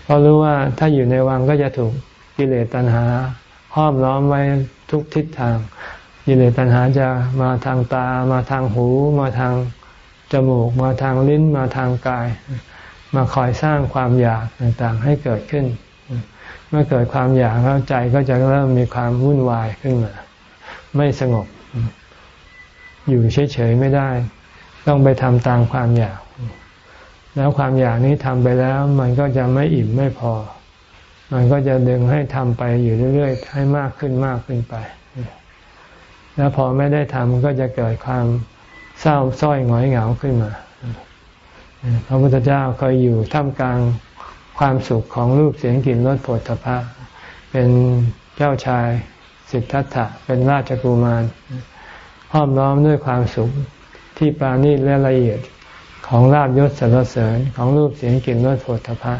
เพราะรู้ว่าถ้าอยู่ในวังก็จะถูกกิเลสตัณหาห้อมล้อมไว้ทุกทิศทางกิเลสตัณหาจะมาทางตา มาทางหู มาทางจมูก มาทางลิ้น มาทางกาย มาคอยสร้างความอยากต่างๆ ให้เกิดขึ้น เมื่อเกิดความอยากแล้วใจก็จะเริ่มมีความวุ่นวายขึ้นมา ไม่สงบ อยู่เฉยๆไม่ได้ ต้องไปทำตามความอยาก แล้วความอยากนี้ทำไปแล้ว มันก็จะไม่อิ่มไม่พอ มันก็จะดึงให้ทำไปอยู่เรื่อยๆให้มากขึ้นมากขึ้นไป แล้วพอไม่ได้ทำก็จะเกิดความเศร้าส้อยหงอยเหงาขึ้นมาพระพุทธเจ้าเคยอยู่ท่ามกลางความสุขของรูปเสียงกลิ่นรสผลตภะเป็นเจ้าชายสิทธัตถะเป็นราชกุมารห้อมล้อมด้วยความสุข ที่ปราณีตและละเอียดของลาบยศสรรเสริญของรูปเสียงกลิ่นรสผลตภะ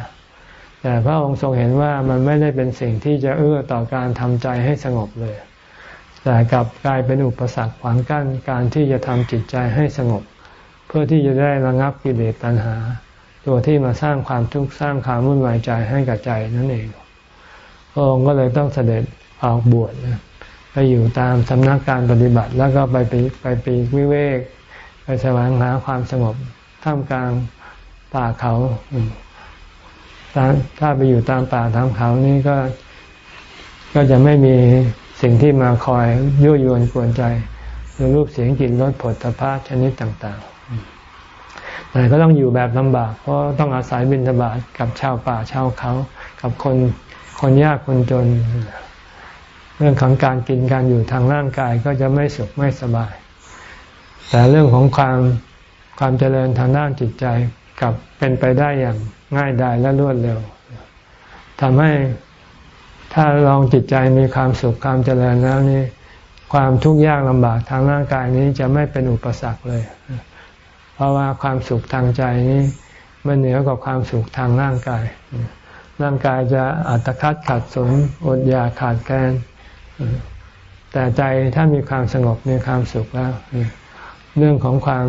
แต่พระองค์ทรงเห็นว่ามันไม่ได้เป็นสิ่งที่จะเอื้อต่อการทำใจให้สงบเลย แต่กลับกลายเป็นอุปสรรคขวางกั้นการที่จะทำจิตใจให้สงบ เพื่อที่จะได้ระงับกิเลสตัณหา ตัวที่มาสร้างความทุกข์สร้างความวุ่นวายใจให้กับใจนั่นเองพระองค์ก็เลยต้องเสด็จออกบวชไปอยู่ตามสำนักการปฏิบัติแล้วก็ไปไปไปปีกวิเวก ไปแสวงหาความสงบท่ามกลางป่าเขาถ้าไปอยู่ตามป่าตามเขานี่ก็ก็จะไม่มีสิ่งที่มาคอยยั่วยวนกวนใจคือรูปเสียงกลิ่นรสผลตภาชนิดต่างๆ แต่ก็ต้องอยู่แบบลำบาก เพราะต้องอาศัยบิณฑบาตกับชาวป่าชาวเขา กับคนคนยากคนจน เรื่องของการกินการอยู่ทางร่างกายก็จะไม่สุขไม่สบาย แต่เรื่องของความความเจริญทางด้านจิตใจกับเป็นไปได้อย่างง่ายดายและรวดเร็วทำให้ถ้าลองจิตใจมีความสุขความเจริญแล้วนี่ความทุกข์ยากลำบากทางร่างกายนี้จะไม่เป็นอุปสรรคเลย เพราะว่าความสุขทางใจนี้มันเหนือกว่าความสุขทางร่างกาย ร่างกายจะอัตคัดขัดสนอดอยากขาดแคลนแต่ใจถ้ามีความสงบมีความสุขแล้ว เรื่องของความ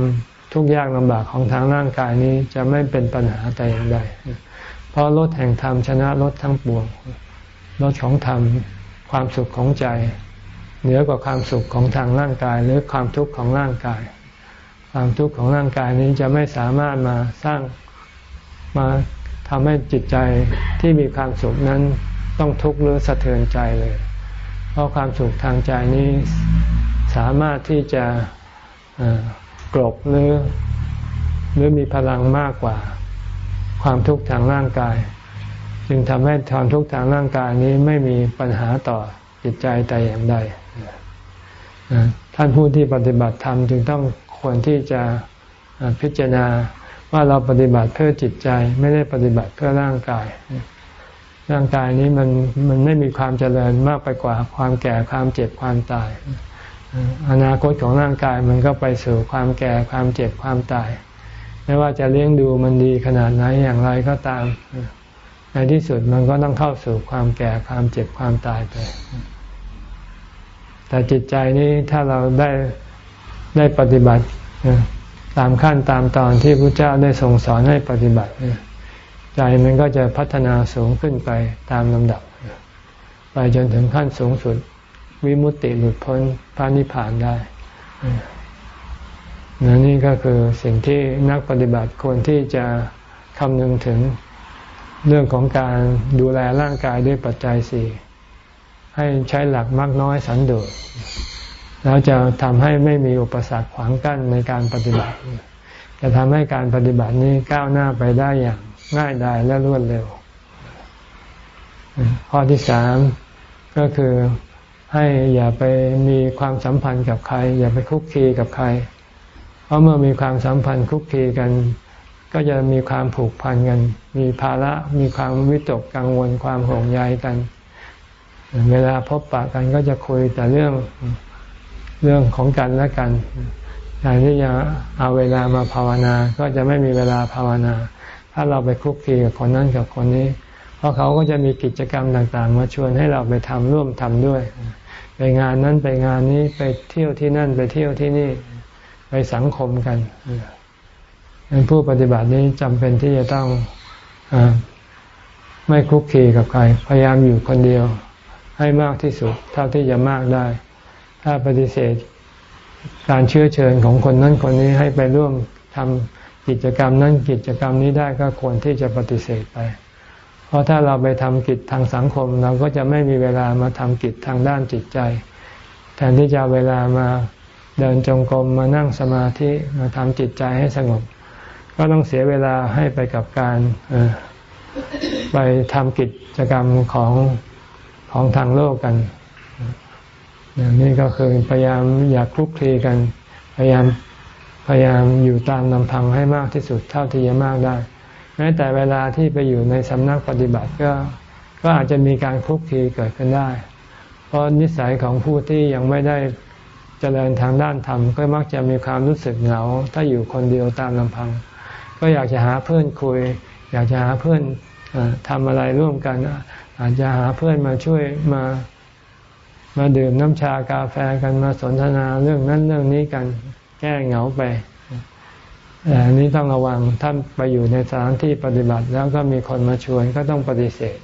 ทุกข์ยากลำบากของทางร่างกายนี้จะไม่เป็นปัญหาแต่อย่างใด เพราะรถแห่งธรรมชนะรถทั้งปวงรถของธรรมความสุขของใจ เหนือกว่าความสุขของทางร่างกาย หรือความทุกข์ของร่างกาย ความทุกข์ของร่างกายนี้จะไม่สามารถมาสร้างมาทำให้จิตใจที่มีความสุขนั้นต้องทุกข์หรือสะเทือนใจเลย เพราะความสุขทางใจนี้สามารถที่จะ กลบหรือหรือมีพลังมากกว่า ความทุกข์ทางร่างกาย จึงทำให้ความทุกข์ทางร่างกายนี้ไม่มีปัญหาต่อจิตใจแต่อย่างใดท่านผู้ที่ปฏิบัติธรรมจึงต้องควรที่จะพิจารณาว่าเราปฏิบัติเพื่อจิตใจไม่ได้ปฏิบัติเพื่อร่างกาย ร่างกายนี้มันมันไม่มีความเจริญมากไปกว่าความแก่ความเจ็บความตาย อนาคตของร่างกายมันก็ไปสู่ความแก่ความเจ็บความตาย ไม่ว่าจะเลี้ยงดูมันดีขนาดไหนอย่างไรก็ตาม ในที่สุดมันก็ต้องเข้าสู่ความแก่ความเจ็บความตายไป แต่จิตใจนี้ถ้าเราได้ได้ปฏิบัติตามขั้นตามตอนที่พระเจ้าได้ทรงสอนให้ปฏิบัติ ใจมันก็จะพัฒนาสูงขึ้นไปตามลำดับ ไปจนถึงขั้นสูงสุด วิมุตติหลุดพ้นพระนิพพานได้นนี่ก็คือสิ่งที่นักปฏิบัติควรที่จะคำนึงถึงเรื่องของการดูแลร่างกายด้วยปัจจัยสี่ให้ใช้หลักมากน้อยสันโดษแล้วจะทำให้ไม่มีอุปสรรคขวางกั้นในการปฏิบัติ จะทำให้การปฏิบัตินี้ก้าวหน้าไปได้อย่างง่ายดายและรวดเร็ว ข้อที่สามก็คือ ให้อย่าไปมีความสัมพันธ์กับใคร อย่าไปคุกคีกับใคร เพราะเมื่อมีความสัมพันธ์คุกคีกัน ก็จะมีความผูกพันกัน มีภาระมีความวิตกกังวลความห่วงใยกัน เวลาพบปะกันก็จะคุยแต่เรื่องเรื่องของกันและกันแทนที่จะเอาเวลามาภาวนา ก็จะไม่มีเวลาภาวนา ถ้าเราไปคุกคีกับคนนั้นกับคนนี้ เพราะเขาก็จะมีกิจกรรมต่างๆ มาชวนให้เราไปทำร่วมทำด้วย ไปงานนั้นไปงานนี้ไปเที่ยวที่นั่นไปเที่ยวที่นี่ไปสังคมกันเป็นผู้ปฏิบัตินี้จำเป็นที่จะต้องอไม่คุกคีกับใคร พยายามอยู่คนเดียว ให้มากที่สุด เท่าที่จะมากได้ ถ้าปฏิเสธการเชื้อเชิญของคนนั้นคนนี้ให้ไปร่วมทำกิจกรรมนั้นกิจกรรมนี้ได้ก็ควรที่จะปฏิเสธไป เพราะถ้าเราไปทำกิจทางสังคม เราก็จะไม่มีเวลามาทำกิจทางด้านจิตใจ แทนที่จะเวลามาเดินจงกรมมานั่งสมาธิมาทำจิตใจให้สงบ ก็ต้องเสียเวลาให้ไปกับการไปทำกิจกรรมของของทางโลกกันนี่ก็คือพยายามอยากคลุกคลีกัน พยายามพยายามอยู่ตามลำพังให้มากที่สุดเท่าที่จะมากได้ แม้แต่เวลาที่ไปอยู่ในสำนักปฏิบัติก็ก็อาจจะมีการคลุกคลีเกิดขึ้นได้ เพราะนิสัยของผู้ที่ยังไม่ได้เจริญทางด้านธรรมก็มักจะมีความรู้สึกเหงา ถ้าอยู่คนเดียวตามลำพัง ก็อยากจะหาเพื่อนคุย อยากจะหาเพื่อนทำอะไรร่วมกัน อาจจะหาเพื่อนมาช่วยมามาดื่มน้ำชากาแฟกันมาสนทนาเรื่องนั้นเรื่องนี้กันแก้เหงาไป อันนี้ต้องระวังถ้านไปอยู่ในสถานที่ปฏิบัติ แล้วก็มีคนมาชวนก็ต้องปฏิเสธ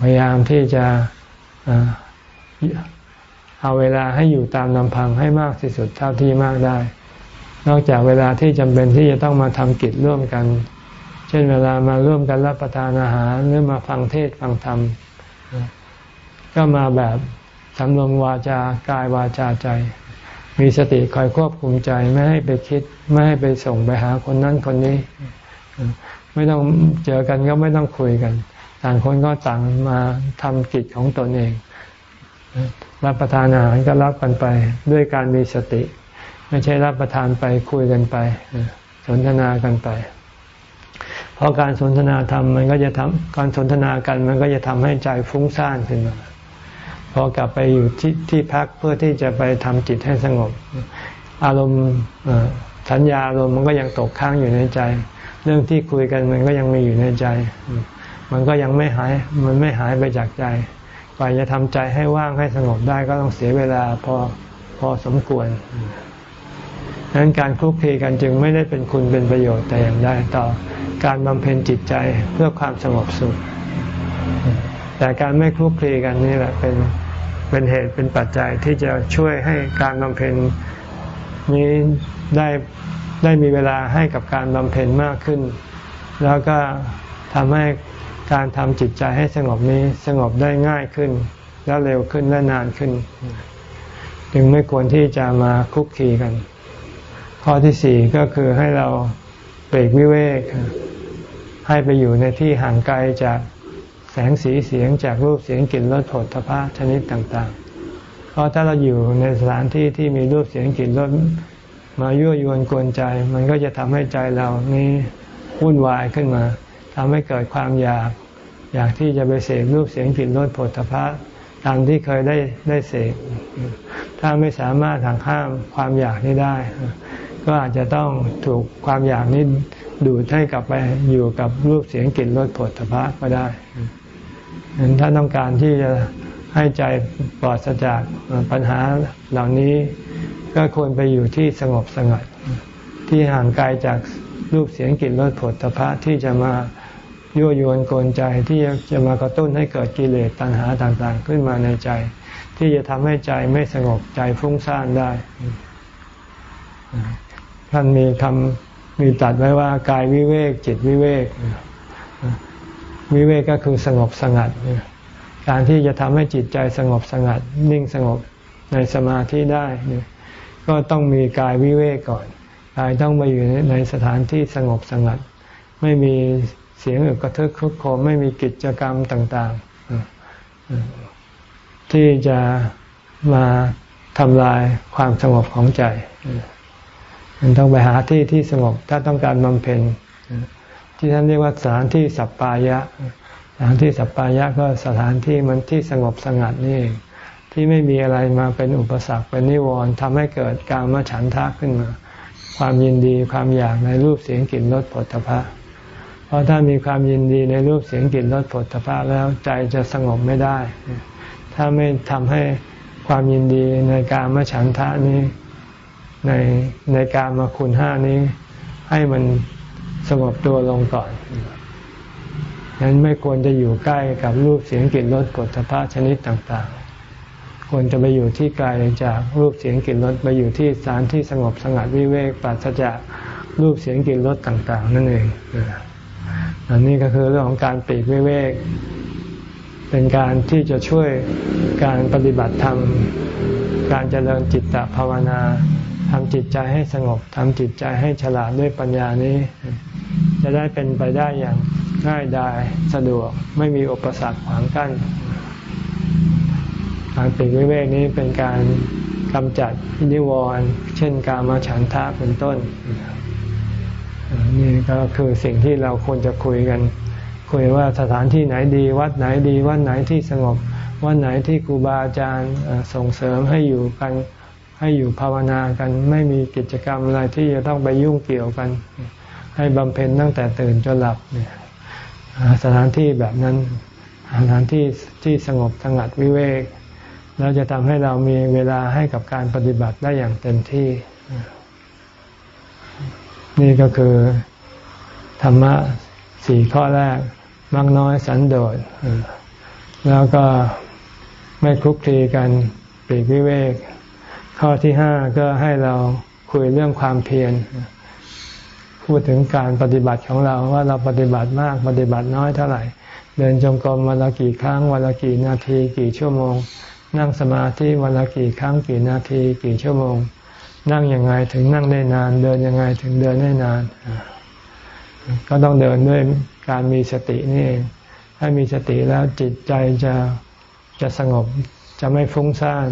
พยายามที่จะเอาเวลาให้อยู่ตามลำพังให้มากที่สุดเท่าที่มากได้ นอกจากเวลาที่จำเป็นที่จะต้องมาทำกิจร่วมกัน เช่นเวลามาร่วมกันรับประทานอาหารหรือมาฟังเทศฟังธรรม ก็มาแบบสำรวมวาจากายวาจาใจ มีสติคอยควบคุมใจไม่ให้ไปคิด ไม่ให้ไปส่งไปหาคนนั้นคนนี้ ไม่ต้องเจอกันก็ไม่ต้องคุยกัน ต่างคนก็ต่างมาทำกิจของตนเอง รับประทานอาหารก็รับกันไป ด้วยการมีสติ ไม่ใช่รับประทานไปคุยกันไป สนทนากันไป เพราะการสนทนาธรรมมันก็จะทำการสนทนากันมันก็จะทำให้ใจฟุ้งซ่านขึ้นมา อกลับไปอยู่ที่ที่พักเพื่อที่จะไปทำจิตให้สงบ อารมณ์สัญญาลมณ์มันก็ยังตกค้างอยู่ในใจ เรื่องที่คุยกันมันก็ยังมีอยู่ในใจ มันก็ยังไม่หายมันไม่หายไปจากใจกว่าจะทำใจให้ว่างให้สงบได้ก็ต้องเสียเวลาพอพอสมควรดังนั้นการคลุกคลีกันจึงไม่ได้เป็นคุณเป็นประโยชน์แต่อย่างใดต่อการบำเพ็ญจิตใจเพื่อความสงบสุข แต่การไม่คลุกคลีกันนี่แหละเป็น เป็นเหตุเป็นปัจจัยที่จะช่วยให้การบำเพ็ญนี้ได้ได้มีเวลาให้กับการบำเพ็ญมากขึ้น แล้วก็ทำให้การทำจิตใจให้สงบนี้สงบได้ง่ายขึ้น แล้วเร็วขึ้นและนานขึ้น จึงไม่ควรที่จะมาคุกคีกัน ข้อที่สี่ก็คือให้เราเปรกวิเวกให้ไปอยู่ในที่ห่างไกลจาก แสงสีเสียงจากรูปเสียงกลิ่นรสผลทพะชนิดต่างๆ เพราะถ้าเราอยู่ในสถานที่ที่มีรูปเสียงกลิ่นรสมายั่วยวนกวนใจ มันก็จะทำให้ใจเรานี้วุ่นวายขึ้นมาทำให้เกิดความอยาก อยากที่จะไปเสพรูปเสียงกลิ่นรสผลพะตามที่เคยได้ได้เสพถ้าไม่สามารถหักห้ามความอยากนี้ได้ ก็อาจจะต้องถูกความอยากนี้ดูดให้กลับไปอยู่กับรูปเสียงกลิ่นรสผลพระก็ได้ เห็นถ้าต้องการที่จะให้ใจปลอดจากปัญหาเหล่านี้ ก็ควรไปอยู่ที่สงบสงัด ที่ห่างไกลจากรูปเสียงกลิ่นรสผลพระที่จะมายั่วยวนกลใจที่จะมากระตุ้นให้เกิดกิเลสตัณหาต่างๆ ขึ้นมาในใจ ที่จะทำให้ใจไม่สงบใจฟุ้งซ่านได้ท่านมีคำมีตัดไว้ว่ากายวิเวกจิตวิเวก วิเวกก็คือสงบสงัด การที่จะทำให้จิตใจสงบสงัด นิ่งสงบในสมาธิได้ ก็ต้องมีกายวิเวกก่อนกายต้องมาอยู่ในสถานที่สงบสงัด ไม่มีเสียงอึกระทึกคึกโคมไม่มีกิจกรรมต่าง ๆ ที่จะมาทำลายความสงบของใจ มันต้องไปหาที่ที่สงบถ้าต้องการบำเพ็ญ ที่ท่านเรียกว่าสถานที่สัปปายะ สถานที่สัปปายะก็สถานที่มันที่สงบสงัดนี่เองที่ไม่มีอะไรมาเป็นอุปสรรคเป็นนิวรณ์ทำให้เกิดการมาฉันทะขึ้นมา ความยินดีความอยากในรูปเสียงกลิ่นรสผลพะเพราะถ้ามีความยินดีในรูปเสียงกลิ่นรสผลพะแล้วใจจะสงบไม่ได้ ถ้าไม่ทำให้ความยินดีในการมาฉันทะนี้ในในการมาคุณห้านี้ให้มัน สงบตัวลงก่อนนั้นไม่ควรจะอยู่ใกล้กับรูปเสียงกลิ่นรสผลพะชนิดต่างๆ ควรจะไปอยู่ที่ไกลจากรูปเสียงกลิ่นรสไปอยู่ที่สถานที่สงบสงัดวิเวกปราศจากรูปเสียงกลิ่นรสต่าง ๆ นั่นเองอันนี้ก็คือเรื่องของการปีกวิเวก เป็นการที่จะช่วยการปฏิบัติธรรม การเจริญจิตตภาวนาทำจิตใจให้สงบทำจิตใจให้ฉลาดด้วยปัญญานี้ จะได้เป็นไปได้อย่างง่ายดายสะดวกไม่มีอุปสรรคขวางกั้นการปีกวิเวกนี้เป็นการกำจัดนิวรณ์เช่นการมาฉันทะเป็นต้น นี่ก็คือสิ่งที่เราควรจะคุยกัน คุยว่าสถานที่ไหนดี วัดไหนดี วัดไหนที่สงบ วัดไหนที่ครูบาอาจารย์ส่งเสริมให้อยู่กันให้อยู่ภาวนากัน ไม่มีกิจกรรมอะไรที่จะต้องไปยุ่งเกี่ยวกัน ให้บำเพ็ญตั้งแต่ตื่นจนหลับเนี่ยสถานที่แบบนั้นสถานที่ที่สงบสงัดวิเวกแล้วจะทำให้เรามีเวลาให้กับการปฏิบัติได้อย่างเต็มที่ นี่ก็คือธรรมะสี่ข้อแรกมักน้อยสันโดษแล้วก็ไม่คลุกคลีกันปีกวิเวก ข้อที่ห้าก็ให้เราคุยเรื่องความเพียร พูดถึงการปฏิบัติของเราว่าเราปฏิบัติมากปฏิบัติน้อยเท่าไหร่ เดินจงกรมวันละกี่ครั้งวันละกี่นาทีกี่ชั่วโมง นั่งสมาธิวันละกี่ครั้งกี่นาทีกี่ชั่วโมง นั่งยังไงถึงนั่งได้นาน เดินยังไงถึงเดินได้นาน ก็ต้องเดินด้วยการมีสตินี่เองถ้ามีสติแล้วจิตใจจะจะสงบจะไม่ฟุ้งซ่าน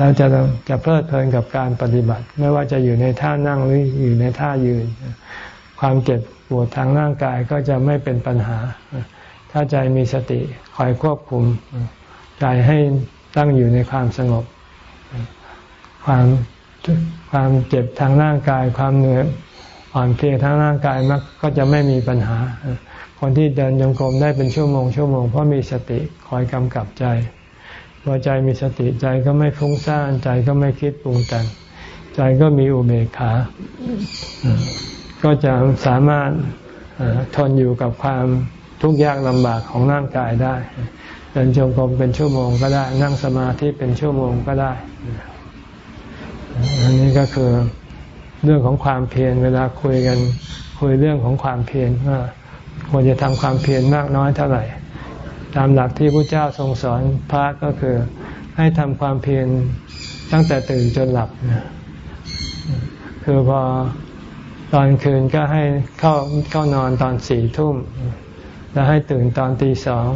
แล้วจะจะเพลิดเพลินกับการปฏิบัติ ไม่ว่าจะอยู่ในท่านั่งหรืออยู่ในท่ายืน ความเจ็บปวดทางร่างกายก็จะไม่เป็นปัญหา ถ้าใจมีสติคอยควบคุม ใจให้ตั้งอยู่ในความสงบ ความความเจ็บทางร่างกาย ความเหนื่อยอ่อนเพลียทางร่างกายมักก็จะไม่มีปัญหา คนที่เดินจงกรมได้เป็นชั่วโมงชั่วโมงเพราะมีสติคอยกำกับใจ พอใจมีสติใจก็ไม่ฟุ้งซ่านใจก็ไม่คิดปรุงแต่งใจก็มีอุเบกขา ก็จะสามารถทนอยู่กับความทุกข์ยากลำบากของร่างกายได้เดินจงกรมเป็นชั่วโมงก็ได้ นั่งสมาธิเป็นชั่วโมงก็ได้ อันนี้ก็คือเรื่องของความเพียรเวลาคุยกันคุยเรื่องของความเพียรว่าควรจะทำความเพียรมากน้อยเท่าไหร่ ตามหลักที่พระเจ้าทรงสอนพระก็คือให้ทำความเพียรตั้งแต่ตื่นจนหลับ คือพอตอนคืนก็ให้เข้าเข้านอนตอนสี่ทุ่ม แล้วให้ตื่นตอนตีสอง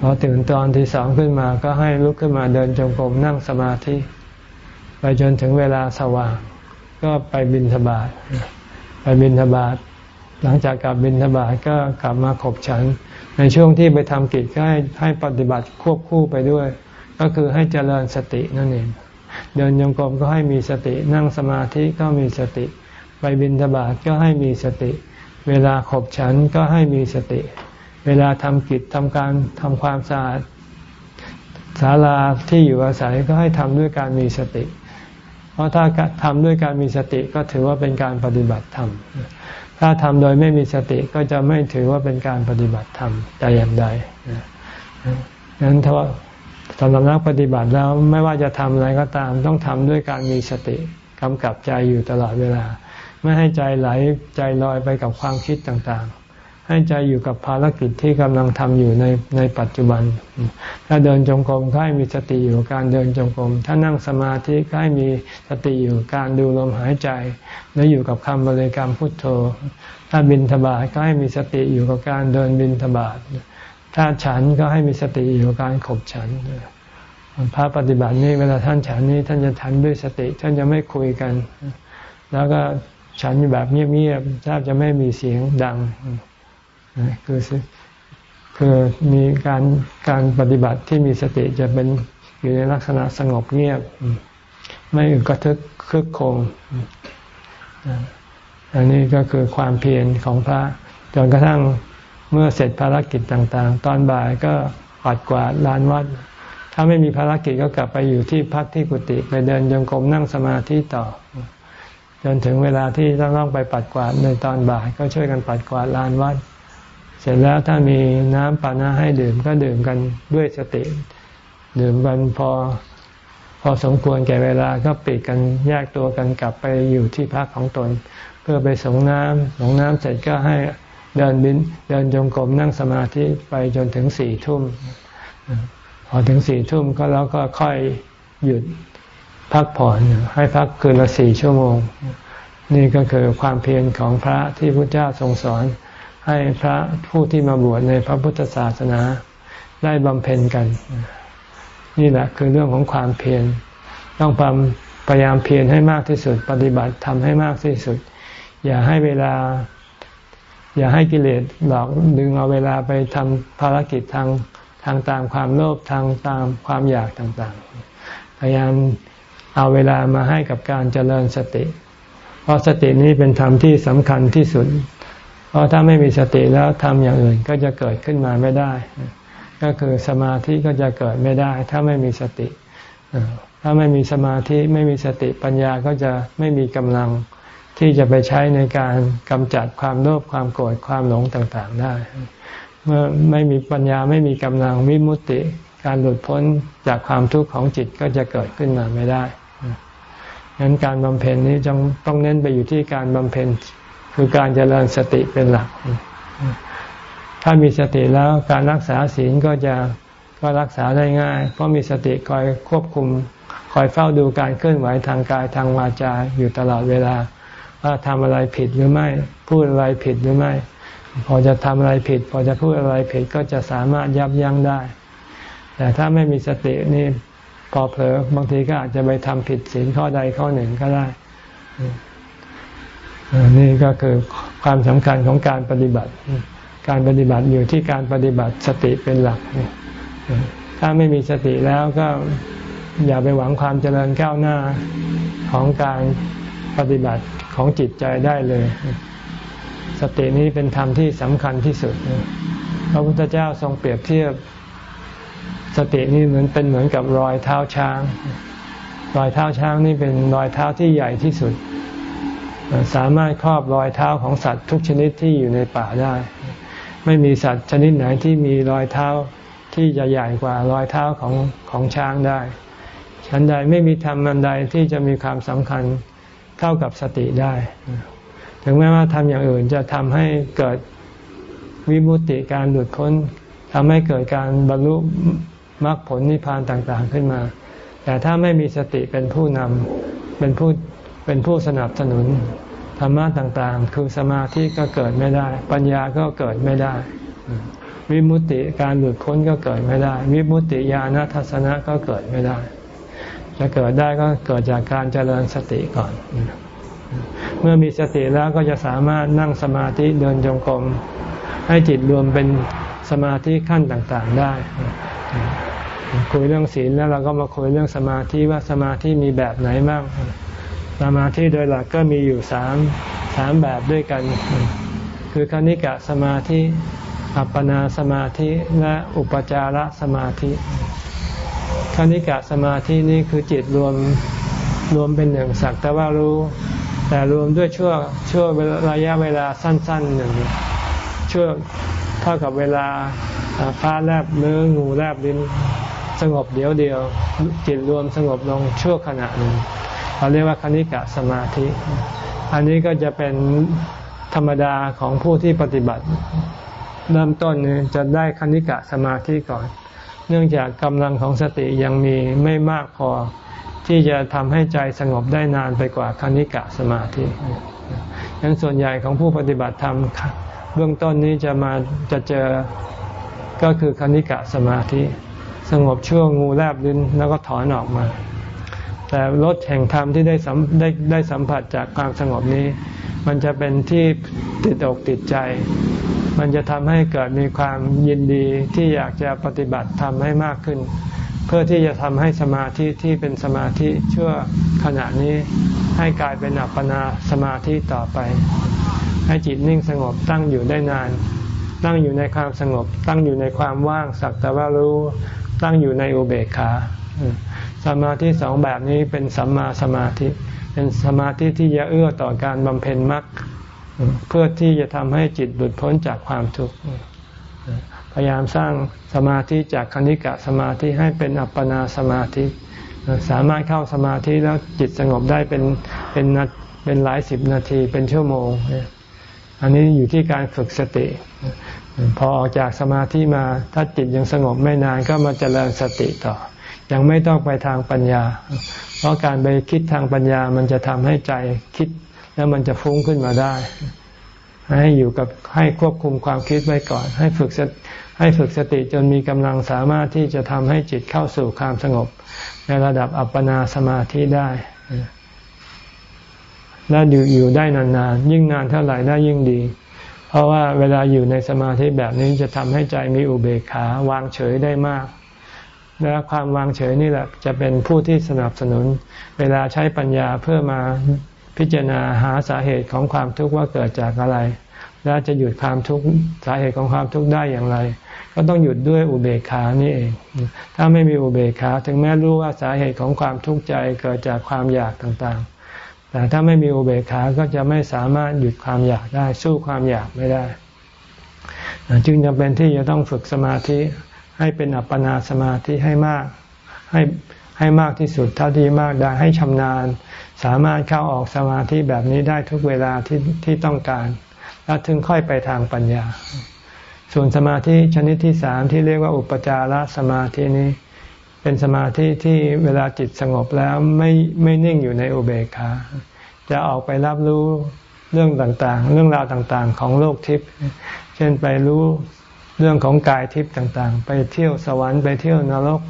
พอตื่นตอนตีสองขึ้นมาก็ให้ลุกขึ้นมาเดินจงกรมนั่งสมาธิ ไปจนถึงเวลาสว่าง ก็ไปบินทบาทไปบินทบาทหลังจากกลับบินทบาทก็กลับมาขบฉัน ในช่วงที่ไปทำกิจก็ให้ให้ปฏิบัติควบคู่ไปด้วย ก็คือให้เจริญสตินั่นเอง เดินยงกรมก็ให้มีสติ นั่งสมาธิก็มีสติ ไปบินทบาทก็ให้มีสติ เวลาขบฉันก็ให้มีสติ เวลาทำกิจทำการทำความสะอาดศาลาที่อยู่อาศัยก็ให้ทำด้วยการมีสติ เพราะถ้าทำด้วยการมีสติก็ถือว่าเป็นการปฏิบัติธรรม ถ้าทำโดยไม่มีสติก็จะไม่ถือว่าเป็นการปฏิบัติธรรมแต่อย่างใดดังนั้นถ้าสำหรับนักปฏิบัติแล้วไม่ว่าจะทำอะไรก็ตาม ต้องทำด้วยการมีสติกำกับใจอยู่ตลอดเวลา ไม่ให้ใจไหลใจลอยไปกับความคิดต่าง ให้ใจอยู่กับภารกิจที่กำลังทำอยู่ในในปัจจุบัน ถ้าเดินจงกรมก็ให้มีสติอยู่การเดินจงกรม ถ้านั่งสมาธิก็ให้มีสติอยู่การดูลมหายใจ และอยู่กับคำบริกรรมพุทโธ ถ้าบินทบาทก็ให้มีสติอยู่กับการเดินบินทบาทถ้าฉันก็ให้มีสติอยู่การขบฉันพระปฏิบัตินี่เวลาท่านฉันนี่ท่านจะฉันด้วยสติ ท่านจะไม่คุยกัน แล้วก็ฉันแบบเงียบๆแทบจะไม่มีเสียงดัง คือคือมีการการปฏิบัติที่มีสติจะเป็นอยู่ในลักษณะสงบเงียบ ไม่อึกระทึกคึกโคงอันนี้ก็คือความเพียรของพระจนกระทั่งเมื่อเสร็จภารกิจต่างๆ ตอนบ่ายก็ปัดกวาดลานวัด ถ้าไม่มีภารกิจก็กลับไปอยู่ที่พักที่กุฏิไปเดินยงกรมนั่งสมาธิต่อ จนถึงเวลาที่ต้องต้องไปปัดกวาดในตอนบ่าย ก็ช่วยกันปัดกวาดลานวัด เสร็จแล้วถ้ามีน้ำปานะให้ดื่มก็ดื่มกันด้วยสติ ดื่มกันพอ พอสมควรแก่เวลาก็ปิดกันแยกตัวกันกลับไปอยู่ที่พักของตน เพื่อไปส่งน้ำส่งน้ำเสร็จก็ให้เดินบินเดินจงกรมนั่งสมาธิไปจนถึงสี่ทุ่มพอถึงสี่ทุ่มก็แล้วก็ค่อยหยุดพักผ่อนให้พักคืนละสี่ชั่วโมง นี่ก็คือความเพียรของพระที่พระเจ้าทรงสอน ให้พระผู้ที่มาบวชในพระพุทธศาสนาได้บำเพ็ญกัน นี่แหละคือเรื่องของความเพียรต้องพยายามเพียรให้มากที่สุด ปฏิบัติทำให้มากที่สุด อย่าให้เวลา อย่าให้กิเลสหลอกดึงเอาเวลาไปทำภารกิจทางทางตามความโลภทางตามความอยากต่างๆ พยายามเอาเวลามาให้กับการเจริญสติ เพราะสตินี้เป็นธรรมที่สำคัญที่สุด เพราะถ้าไม่มีสติแล้วทำอย่างอื่นก็จะเกิดขึ้นมาไม่ได้ ก็คือสมาธิก็จะเกิดไม่ได้ ถ้าไม่มีสติ ถ้าไม่มีสมาธิไม่มีสติปัญญาก็จะไม่มีกำลังที่จะไปใช้ในการกำจัดความโลภความโกรธความหลงต่างๆได้ เมื่อไม่มีปัญญาไม่มีกำลังวิมุตติ การหลุดพ้นจากความทุกข์ของจิตก็จะเกิดขึ้นมาไม่ได้ดังนั้นการบำเพ็ญนี้จงต้องเน้นไปอยู่ที่การบำเพ็ญ คือการเจริญสติเป็นหลัก ถ้ามีสติแล้วการรักษาศีลก็จะก็รักษาได้ง่าย เพราะมีสติคอยควบคุม คอยเฝ้าดูการเคลื่อนไหวทางกายทางวาจาอยู่ตลอดเวลา ว่าทำอะไรผิดหรือไม่ พูดอะไรผิดหรือไม่ พอจะทำอะไรผิด พอจะพูดอะไรผิดก็จะสามารถยับยั้งได้ แต่ถ้าไม่มีสตินี่พอเผลอบางทีก็อาจจะไปทำผิดศีลข้อใดข้อหนึ่งก็ได้ นี่ก็คือความสำคัญของการปฏิบัติ การปฏิบัติอยู่ที่การปฏิบัติสติเป็นหลัก ถ้าไม่มีสติแล้วก็อย่าไปหวังความเจริญก้าวหน้าของการปฏิบัติของจิตใจได้เลย สตินี้เป็นธรรมที่สำคัญที่สุด พระพุทธเจ้าทรงเปรียบเทียบ สตินี้เหมือนเป็นเหมือนกับรอยเท้าช้าง รอยเท้าช้างนี่เป็นรอยเท้าที่ใหญ่ที่สุด สามารถครอบรอยเท้าของสัตว์ทุกชนิดที่อยู่ในป่าได้ ไม่มีสัตว์ชนิดไหนที่มีรอยเท้าที่จะใหญ่กว่ารอยเท้าของของช้างได้ฉันใดไม่มีธรรมอันใดที่จะมีความสำคัญเท่ากับสติได้ ถึงแม้ว่าทำอย่างอื่นจะทำให้เกิดวิมุตติการหลุดพ้นทำให้เกิดการบรรลุมรรคผลนิพพานต่างๆขึ้นมา แต่ถ้าไม่มีสติเป็นผู้นำเป็นผู้ เป็นผู้สนับสนุนธรรมะต่างๆ คือสมาธิก็เกิดไม่ได้ ปัญญาก็เกิดไม่ได้ วิมุตติการหลุดพ้นก็เกิดไม่ได้ วิมุตติญาณทัศนะก็เกิดไม่ได้ จะเกิดได้ก็เกิดจากการเจริญสติก่อน เมื่อมีสติแล้วก็จะสามารถนั่งสมาธิเดินจงกรมให้จิตรวมเป็นสมาธิขั้นต่างๆได้คุยเรื่องศีลแล้วเราก็มาคุยเรื่องสมาธิว่าสมาธิมีแบบไหนบ้าง สมาธิโดยหลักก็มีอยู่สามสามแบบด้วยกัน คือคณิกะสมาธิ อัปปนาสมาธิและอุปจารสมาธิคณิกะสมาธินี่คือจิตรวมรวมเป็นหนึ่งสักแต่ว่ารู้ แต่รวมด้วยชั่วชั่วระยะเวลาสั้นๆหนึ่งชั่วเท่ากับเวลาฟ้าแลบเนื้องูแลบลิ้นสงบเดียวเดียว จิตรวมสงบลงชั่วขณะหนึ่ง เราเรียกว่าคณิกะสมาธิ อันนี้ก็จะเป็นธรรมดาของผู้ที่ปฏิบัติ เริ่มต้นจะได้คณิกะสมาธิก่อน เนื่องจากกำลังของสติยังมีไม่มากพอที่จะทำให้ใจสงบได้นานไปกว่าคณิกะสมาธิดังนั้นส่วนใหญ่ของผู้ปฏิบัติธรรมเบื้องต้นนี้จะมาจะเจอก็คือคณิกะสมาธิ สงบช่วงงูแลบลิ้นแล้วก็ถอนออกมา แต่รสแห่งธรรมที่ได้สัมได้ได้สัมผัสจากความสงบนี้ มันจะเป็นที่ติดอกติดใจ มันจะทำให้เกิดมีความยินดีที่อยากจะปฏิบัติทำให้มากขึ้น เพื่อที่จะทำให้สมาธิที่เป็นสมาธิชั่วขณะนี้ให้กลายเป็นอัปปนาสมาธิต่อไป ให้จิตนิ่งสงบตั้งอยู่ได้นานตั้งอยู่ในความสงบ ตั้งอยู่ในความว่างสักแต่ว่ารู้ ตั้งอยู่ในอุเบกขา สมาธิสองแบบนี้เป็นสัมมาสมาธิ เป็นสมาธิที่จะเอื้อต่อการบำเพ็ญมรรคเพื่อที่จะทำให้จิตหลุดพ้นจากความทุกข์พยายามสร้างสมาธิจากคณิกะสมาธิให้เป็นอัปปนาสมาธิ สามารถเข้าสมาธิแล้วจิตสงบได้เป็นเป็นนัดเป็นหลายสิบนาทีเป็นชั่วโมง อันนี้อยู่ที่การฝึกสติ พอออกจากสมาธิมาถ้าจิตยังสงบไม่นานก็มาเจริญสติต่อ ยังไม่ต้องไปทางปัญญา เพราะการไปคิดทางปัญญามันจะทำให้ใจคิดแล้วมันจะฟุ้งขึ้นมาได้ ให้อยู่กับให้ควบคุมความคิดไว้ก่อน ให้ฝึกให้ฝึกสติจนมีกำลังสามารถที่จะทำให้จิตเข้าสู่ความสงบ ในระดับอัปปนาสมาธิได้ และอยู่อยู่ได้นานๆ ยิ่งนานเท่าไหร่ได้ยิ่งดี เพราะว่าเวลาอยู่ในสมาธิแบบนี้จะทำให้ใจมีอุเบกขาวางเฉยได้มาก และความวางเฉยนี่แหละจะเป็นผู้ที่สนับสนุน เวลาใช้ปัญญาเพื่อมาพิจารณาหาสาเหตุของความทุกข์ว่าเกิดจากอะไร และจะหยุดความทุกข์สาเหตุของความทุกข์ได้อย่างไร ก็ต้องหยุดด้วยอุเบกขานี่เอง ถ้าไม่มีอุเบกขาถึงแม้รู้ว่าสาเหตุของความทุกข์ใจเกิดจากความอยากต่างๆ แต่ถ้าไม่มีอุเบกขาก็จะไม่สามารถหยุดความอยากได้ สู้ความอยากไม่ได้ จึงจำเป็นที่จะต้องฝึกสมาธิ ให้เป็นอัปปนาสมาธิให้มาก ให้ให้มากที่สุดเท่าที่มากได้ให้ชำนาญ สามารถเข้าออกสมาธิแบบนี้ได้ทุกเวลาที่ที่ต้องการ แล้วถึงค่อยไปทางปัญญา ส่วนสมาธิชนิดที่สามที่เรียกว่าอุปจารสมาธินี้เป็นสมาธิที่เวลาจิตสงบแล้วไม่ไม่นิ่งอยู่ในอุเบกขาจะออกไปรับรู้เรื่องต่างๆ เรื่องราวต่างๆ ของโลกทิพย์ เช่นไปรู้ เรื่องของกายทิพย์ต่างๆ ไปเที่ยวสวรรค์ไปเที่ยวนรก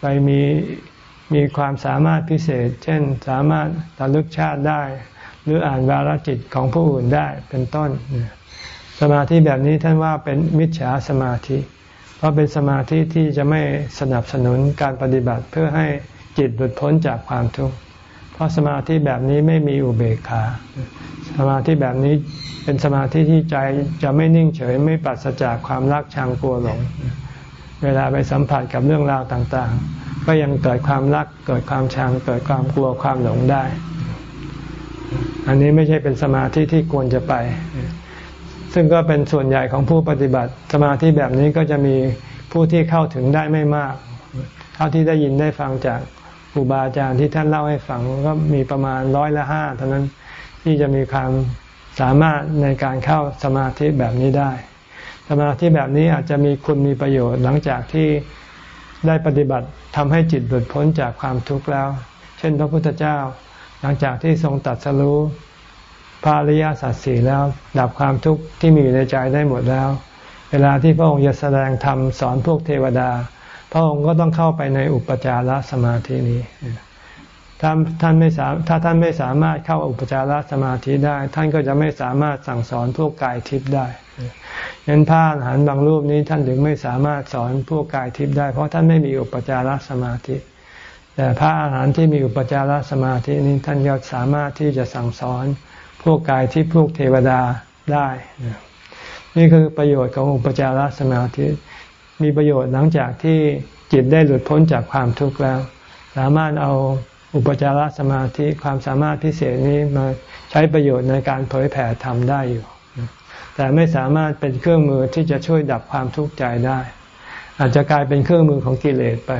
ไปมีมีความสามารถพิเศษ เช่นสามารถระลึกชาติได้ หรืออ่านวาลจิตของผู้อื่นได้เป็นต้น สมาธิแบบนี้ท่านว่าเป็นมิจฉาสมาธิ เพราะเป็นสมาธิที่จะไม่สนับสนุนการปฏิบัติเพื่อให้จิตหลุดพ้นจากความทุกข์ เพราะสมาธิแบบนี้ไม่มีอุเบกขา สมาธิแบบนี้เป็นสมาธิที่ใจจะไม่นิ่งเฉยไม่ปราศจากความรักชังกลัวหลง เวลาไปสัมผัสกับเรื่องราวต่างๆ ก็ยังเกิดความรักเกิดความชังเกิดความกลัวความหลงได้ อันนี้ไม่ใช่เป็นสมาธิที่ควรจะไป ซึ่งก็เป็นส่วนใหญ่ของผู้ปฏิบัติ สมาธิแบบนี้ก็จะมีผู้ที่เข้าถึงได้ไม่มาก เท่าที่ได้ยินได้ฟังจาก ครูบาอาจารย์ที่ท่านเล่าให้ฟังก็มีประมาณร้อยละห้าเท่านั้นที่จะมีความสามารถในการเข้าสมาธิแบบนี้ได้ สมาธิแบบนี้อาจจะมีคุณมีประโยชน์หลังจากที่ได้ปฏิบัติทำให้จิตหลุดพ้นจากความทุกข์แล้ว เช่น พระพุทธเจ้า หลังจากที่ทรงตัดสรู้พระอริยสัจสี่แล้ว ดับความทุกข์ที่มีอยู่ในใจได้หมดแล้ว เวลาที่พระองค์จะแสดงธรรมสอนพวกเทวดา พระองค์ก็ต้องเข้าไปในอุปจารสมาธินี้ถ้าท่านไม่สามถ้าท่านไม่สามารถเข้าอุปจารสมาธิได้ ท่านก็จะไม่สามารถสั่งสอนพวกกายทิพย์ได้ยันพระอรหันต์บางรูปนี้ท่านถึงไม่สามารถสอนพวกกายทิพย์ได้ เพราะท่านไม่มีอุปจารสมาธิ แต่พระอาหารหันต์ที่มีอุปจารสมาธินี้ท่านก็สามารถที่จะสั่งสอนพวกกายทิพย์พวกเทวดาได้ นี่คือประโยชน์ของอุปจารสมาธิ มีประโยชน์หลังจากที่จิตได้หลุดพ้นจากความทุกข์แล้ว สามารถเอาอุปจารสมาธิความสามารถพิเศษนี้มาใช้ประโยชน์ในการเผยแผ่ธรรมได้อยู่ แต่ไม่สามารถเป็นเครื่องมือที่จะช่วยดับความทุกข์ใจได้ อาจจะกลายเป็นเครื่องมือของกิเลสไป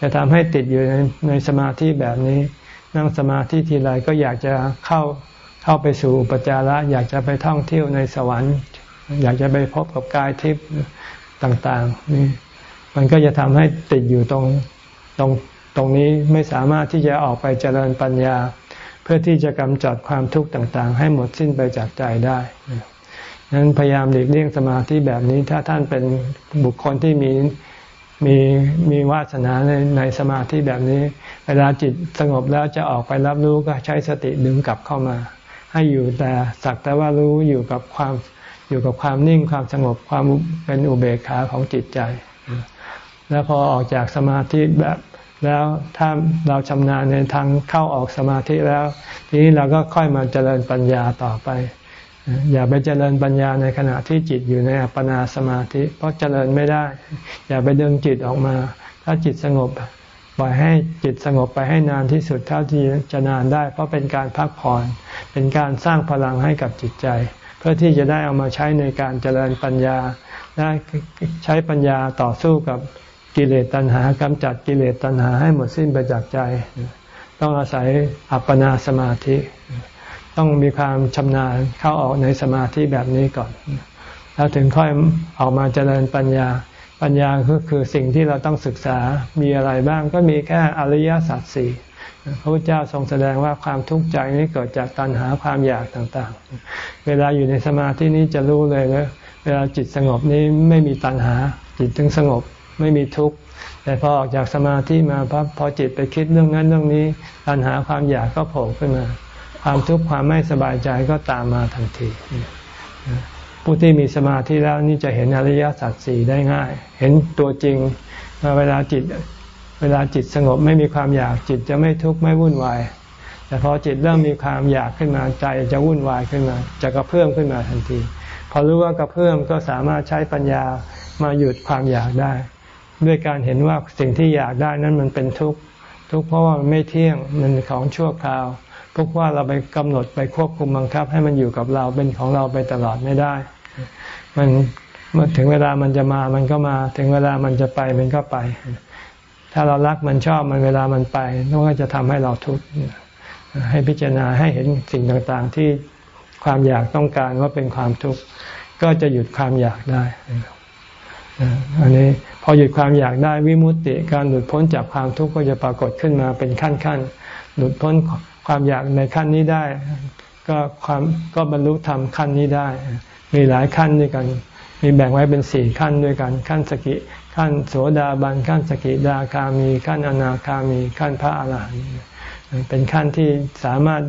จะทำให้ติดอยู่ในในสมาธิแบบนี้ นั่งสมาธิทีไรก็อยากจะเข้าเข้าไปสู่อุปจาระ อยากจะไปท่องเที่ยวในสวรรค์ อยากจะไปพบกับกายทิพย์ ต่างๆนี่มันก็จะทำให้ติดอยู่ตรงตรงตรงนี้ไม่สามารถที่จะออกไปเจริญปัญญา เพื่อที่จะกำจัดความทุกข์ต่างๆ ให้หมดสิ้นไปจากใจได้นั้นพยายามหลีกเลี่ยงสมาธิแบบนี้ถ้าท่านเป็นบุคคลที่มีมีมีวาสนาในในสมาธิแบบนี้ เวลาจิตสงบแล้วจะออกไปรับรู้ก็ใช้สติดึงกลับเข้ามา ให้อยู่แต่สักแต่ว่ารู้อยู่กับความ อยู่กับความนิ่งความสงบความเป็นอุเบกขาของจิตใจ แล้วพอออกจากสมาธิแบบแล้วถ้าเราชำนาญในทางเข้าออกสมาธิแล้ว ทีนี้เราก็ค่อยมาเจริญปัญญาต่อไป อย่าไปเจริญปัญญาในขณะที่จิตอยู่ในอัปปนาสมาธิ เพราะเจริญไม่ได้ อย่าไปดึงจิตออกมา ถ้าจิตสงบปล่อยให้จิตสงบไปให้นานที่สุดเท่าที่จะนานได้ เพราะเป็นการพักผ่อน เป็นการสร้างพลังให้กับจิตใจ พื่อที่จะได้เอามาใช้ในการเจริญปัญญาได้ใช้ปัญญาต่อสู้กับกิเลสตัณหากำจัดกิเลสตัณหาให้หมดสิ้นไปจากใจ ต้องอาศัยอัปปนาสมาธิ ต้องมีความชำนาญเข้าออกในสมาธิแบบนี้ก่อน แล้วถึงค่อยออกมาเจริญปัญญา ปัญญาก็คือสิ่งที่เราต้องศึกษามีอะไรบ้างก็มีแค่อริยสัจสี่ พระพุทธเจ้าทรงแสดงว่าความทุกข์ใจนี้เกิดจากตัณหาความอยากต่างๆ เวลาอยู่ในสมาธินี้จะรู้เลยว่าเวลาจิตสงบนี้ไม่มีตัณหา จิตจึงสงบไม่มีทุกข์แต่พอออกจากสมาธิมาพพอจิตไปคิดเรื่องนั้นเรื่องนี้ ตัณหาความอยากก็โผล่ขึ้นมา ความทุกข์ความไม่สบายใจก็ตามมาทันทีผู้ที่มีสมาธิแล้วนี่จะเห็นอริยสัจสี่ได้ง่าย เห็นตัวจริงเวลาจิต เวลาจิตสงบไม่มีความอยากจิตจะไม่ทุกข์ไม่วุ่นวาย แต่พอจิตเริ่มมีความอยากขึ้นมาใจจะวุ่นวายขึ้นมา จะกระเพื่อมขึ้นมาทันที พอรู้ว่ากระเพื่อมก็สามารถใช้ปัญญามาหยุดความอยากได้ ด้วยการเห็นว่าสิ่งที่อยากได้นั้นมันเป็นทุกข์ทุกข์เพราะว่ามันไม่เที่ยงมันของชั่วคราวพวกว่าเราไปกำหนดไปควบคุมบังคับ ให้มันอยู่กับเราเป็นของเราไปตลอดไม่ได้ มันเมื่อถึงเวลามันจะมามันก็มา ถึงเวลามันจะไปมันก็ไป ถ้าเรารักมันชอบมันเวลามันไปนั่นก็จะทำให้เราทุกข์ให้พิจารณาให้เห็นสิ่งต่างๆ ที่ความอยากต้องการว่าเป็นความทุกข์ก็จะหยุดความอยากได้อันนี้พอหยุดความอยากได้วิมุตติการหลุดพ้นจากความทุกข์ก็จะปรากฏขึ้นมาเป็นขั้นๆหลุดพ้นความอยากในขั้นนี้ได้ ก็ความก็บรรลุธรรมขั้นนี้ได้ มีหลายขั้นด้วยกัน มีแบ่งไว้เป็นสี่ขั้นด้วยกัน ขั้นสกิ ขั้นโสดาบันขั้นสกิดาคามี ขั้นอนาคามี ขั้นพระอาหารหันต์เป็นขั้นที่สามารถ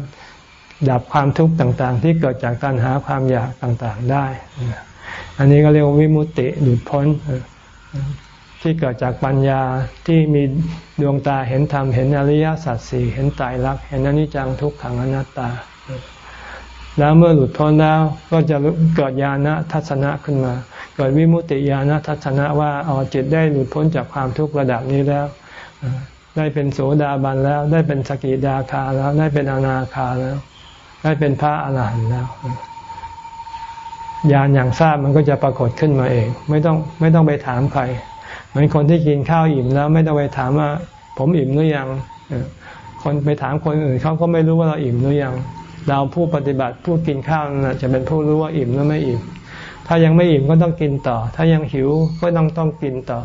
ดับความทุกข์ต่างๆ ที่เกิดจากการหาความอยากต่างๆได้ อันนี้ก็เรียกว่าวิมุตติหลุดพ้นที่เกิดจากปัญญาที่มีดวงตาเห็นธรรมเห็นอริยสัจสี่เห็นตายรักเห็นอนิจจังทุกขังอนัตตา แล้วเมื่อหลุดพ้นแล้วก็จะเกิดญาณทัศนะขึ้นมา เกิดวิมุตติญาณทัศนะว่าอ๋อจิตได้หลุดพ้นจากความทุกข์ระดับนี้แล้ว ได้เป็นโสดาบันแล้ว ได้เป็นสกิดาคาแล้ว ได้เป็นอนาคาแล้ว ได้เป็นพระอรหันต์แล้วญาณอย่างทราบมันก็จะปรากฏขึ้นมาเอง ไม่ต้องไม่ต้องไปถามใคร เหมือนคนที่กินข้าวอิ่มแล้ว ไม่ต้องไปถามว่า ผมอิ่มหรือยังคนไปถามคนอื่นเขาก็ไม่รู้ว่าเราอิ่มหรือยัง เราผู้ปฏิบัติผู้กินข้าวนะจะเป็นผู้รู้ว่าอิ่มหรือไม่อิ่ม ถ้ายังไม่อิ่มก็ต้องกินต่อ ถ้ายังหิวก็ต้องต้องกินต่อ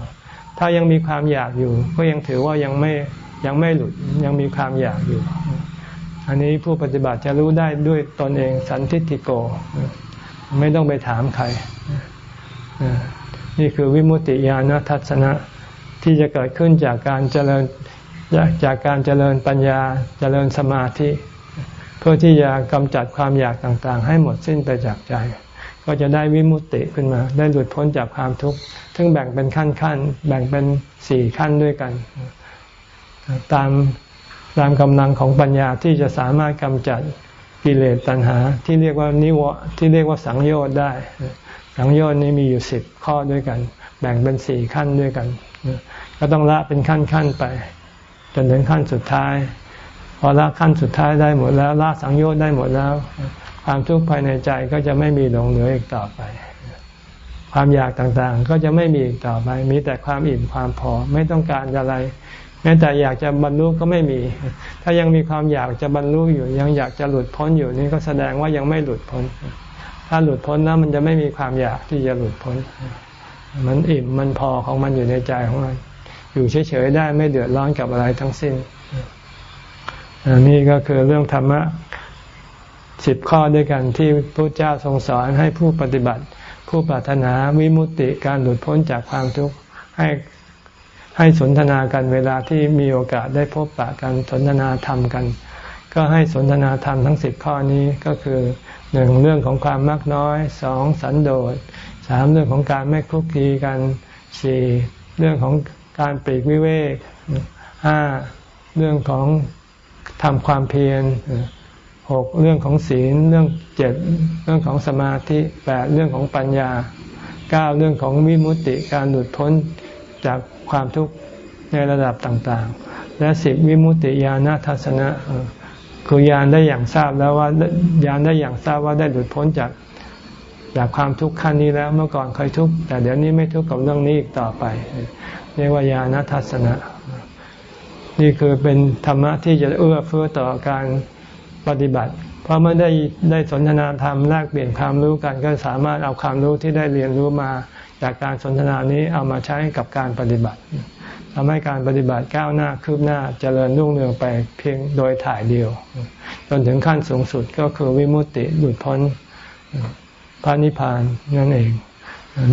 ถ้ายังมีความอยากอยู่ ก็ยังถือว่ายังไม่ยังไม่หลุดยังมีความอยากอยู่ อันนี้ผู้ปฏิบัติจะรู้ได้ด้วยตนเองสันทิติโก ไม่ต้องไปถามใคร นี่คือวิมุตติญาณทัศนะที่จะเกิดขึ้นจากการเจริญจากการเจริญปัญญาเจริญสมาธิ เพื่อที่จะกำจัดความอยากต่างๆ ให้หมดสิ้นไปจากใจ ก็จะได้วิมุตติขึ้นมา ได้หลุดพ้นจากความทุกข์ซึ่งแบ่งเป็นขั้นๆแบ่งเป็นสี่ขั้นด้วยกัน ตามตามกำลังของปัญญาที่จะสามารถกำจัดกิเลสตัณหาที่เรียกว่านิวที่เรียกว่าสังโยชน์ได้ สังโยชน์นี้มีอยู่สิบข้อด้วยกัน แบ่งเป็นสี่ขั้นด้วยกัน ก็ต้องละเป็นขั้นขั้นไป จนถึงขั้นสุดท้าย พอละขั้นสุดท้ายได้หมดแล้วละสังโยชน์ได้หมดแล้ว ความทุกข์ภายในใจก็จะไม่มีหลงเหลืออีกต่อไป ความอยากต่างๆ ก็จะไม่มีอีกต่อไป มีแต่ความอิ่มความพอไม่ต้องการอะไรแม้แต่อยากจะบรรลุก็ไม่มี ถ้ายังมีความอยากจะบรรลุอยู่ ยังอยากจะหลุดพ้นอยู่นี่ก็แสดงว่ายังไม่หลุดพ้น ถ้าหลุดพ้นแล้วมันจะไม่มีความอยากที่จะหลุดพ้น มันอิ่มมันพอของมันอยู่ในใจของมัน อยู่เฉยๆได้ไม่เดือดร้อนกับอะไรทั้งสิ้น นี่ก็คือเรื่องธรรมะสิบข้อด้วยกันที่พระเจ้าทรงสอนให้ผู้ปฏิบัติ ผู้ปรารถนาวิมุตติการหลุดพ้นจากความทุกข์ให้ให้สนทนากันเวลาที่มีโอกาสได้พบปะกันสนทนาธรรมกัน ก็ให้สนทนาธรรมทั้งสิบข้อนี้ก็คือหนึ่งเรื่องของความมากน้อยสองสันโดษสามเรื่องของการไม่คุกคีกันสี่เรื่องของการปลีกวิเวกห้าเรื่องของ ทำความเพียรหกเรื่องของศีลเรื่องเจ็ดเรื่องของสมาธิแปดเรื่องของปัญญาเก้าเรื่องของวิมุตติการหลุดพ้นจากความทุกข์ในระดับต่างๆ และสิบวิมุตติญาณทัศนะคือยานได้อย่างทราบแล้วว่ายานได้อย่างทราบว่าได้หลุดพ้นจากจากความทุกข์ขั้นนี้แล้วเมื่อก่อนเคยทุกข์แต่เดี๋ยวนี้ไม่ทุกข์กับเรื่องนี้อีกต่อไป เรียกว่าญาณทัศนะ นี่คือเป็นธรรมะที่จะเอื้อเฟื้อต่อการปฏิบัติ เพราะเมื่อได้ได้สนทนาธรรมแลกเปลี่ยนความรู้กัน ก็สามารถเอาความรู้ที่ได้เรียนรู้มา จากการสนทนานี้เอามาใช้กับการปฏิบัติทำให้การปฏิบัติก้าวหน้าคืบหน้าจเจริญรุ่งเรืองไปเพียงโดยถ่ายเดียว จนถึงขั้นสูงสุดก็คือวิมุตติหลุดพ้นพระนิพพานนั่นเอง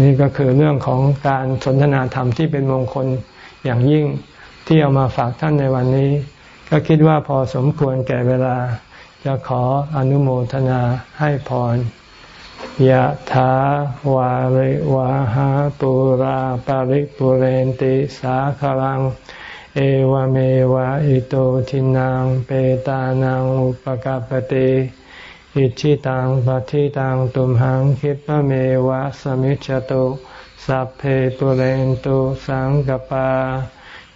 นี่ก็คือเรื่องของการสนทนาธรรมที่เป็นมงคลอย่างยิ่ง ที่เอามาฝากท่านในวันนี้ ก็คิดว่าพอสมควรแก่เวลา จะขออนุโมทนาให้พรยะถาวาริวาหาปุราปาริปุเรนติสาคลัง เอวเมวะอิโตทินังเปตานังอุปกาปติอิจฉิตังปัตถิตังตุมหัง ขิปปะเมวะ สะมิชฌะตุสัพเพปูเรนตุสังกัปปา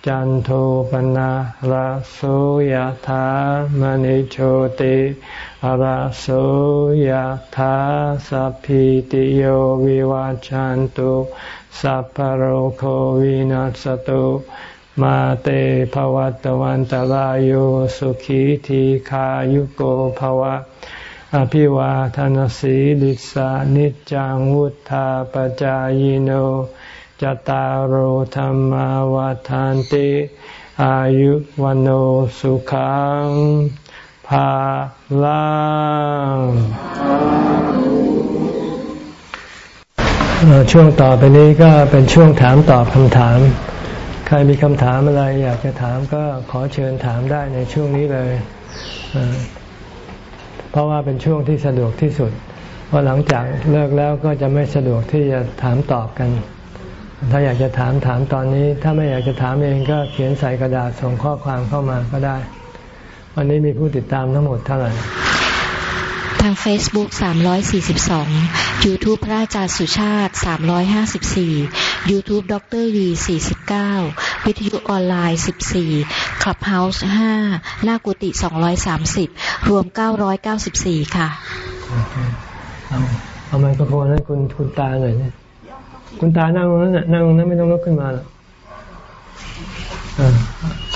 จันโทปัณณะระโสยะถา มะณิโชติระโสยะถาสัพพีติโยวิวัชชันตุสัพพะโรโควินัสสะตุมาเต ภะวัตวันตะราโยสุขีทีขายุโกภวะ อภิวาทานสีลิสานิจังวุธาปจายโน จตารโหธรรมวาทานติ อายุวันโอสุขังภาลังช่วงต่อไปนี้ก็เป็นช่วงถามตอบคำถาม ใครมีคำถามอะไรอยากจะถามก็ขอเชิญถามได้ในช่วงนี้เลย เพราะว่าเป็นช่วงที่สะดวกที่สุด เพราะหลังจากเลิกแล้วก็จะไม่สะดวกที่จะถามตอบกัน ถ้าอยากจะถามถามตอนนี้ ถ้าไม่อยากจะถามเองก็เขียนใส่กระดาษส่งข้อความเข้ามาก็ได้ วันนี้มีผู้ติดตามทั้งหมดเท่าไหร่ทาง Facebook 342 YouTube พระอาจารย์สุชาติ 354 YouTube ดรวี49 วิทยุออนไลน์ 14 Clubhouse 5 หน้ากุฏิ230 รวม 994 ค่ะเอาเอาไมโครโฟนให้คุณคุณตาหน่อยนะ คุณตานั่งตรงนั้นนั่งตรงนั้นไม่ต้องลุกขึ้นมาหรอก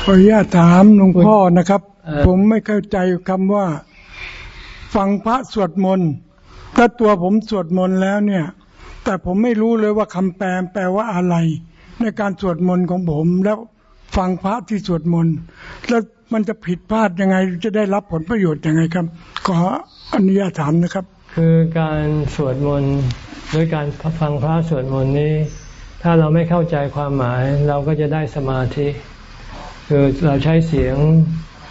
ขออนุญาตถามหลวงพ่อนะครับ ผมไม่เข้าใจคำว่า ฟังพระสวดมนต์ถ้าตัวผมสวดมนต์แล้วเนี่ย แต่ผมไม่รู้เลยว่าคำแปลแปลว่าอะไร ในการสวดมนต์ของผมแล้วฟังพระที่สวดมนต์แล้วมันจะผิดพลาดยังไงจะได้รับผลประโยชน์ยังไงครับ ขออนุญาตถามนะครับ คือการสวดมนต์ ด้วยการฟังพระสวดมนต์นี้ ถ้าเราไม่เข้าใจความหมายเราก็จะได้สมาธิ คือเราใช้เสียง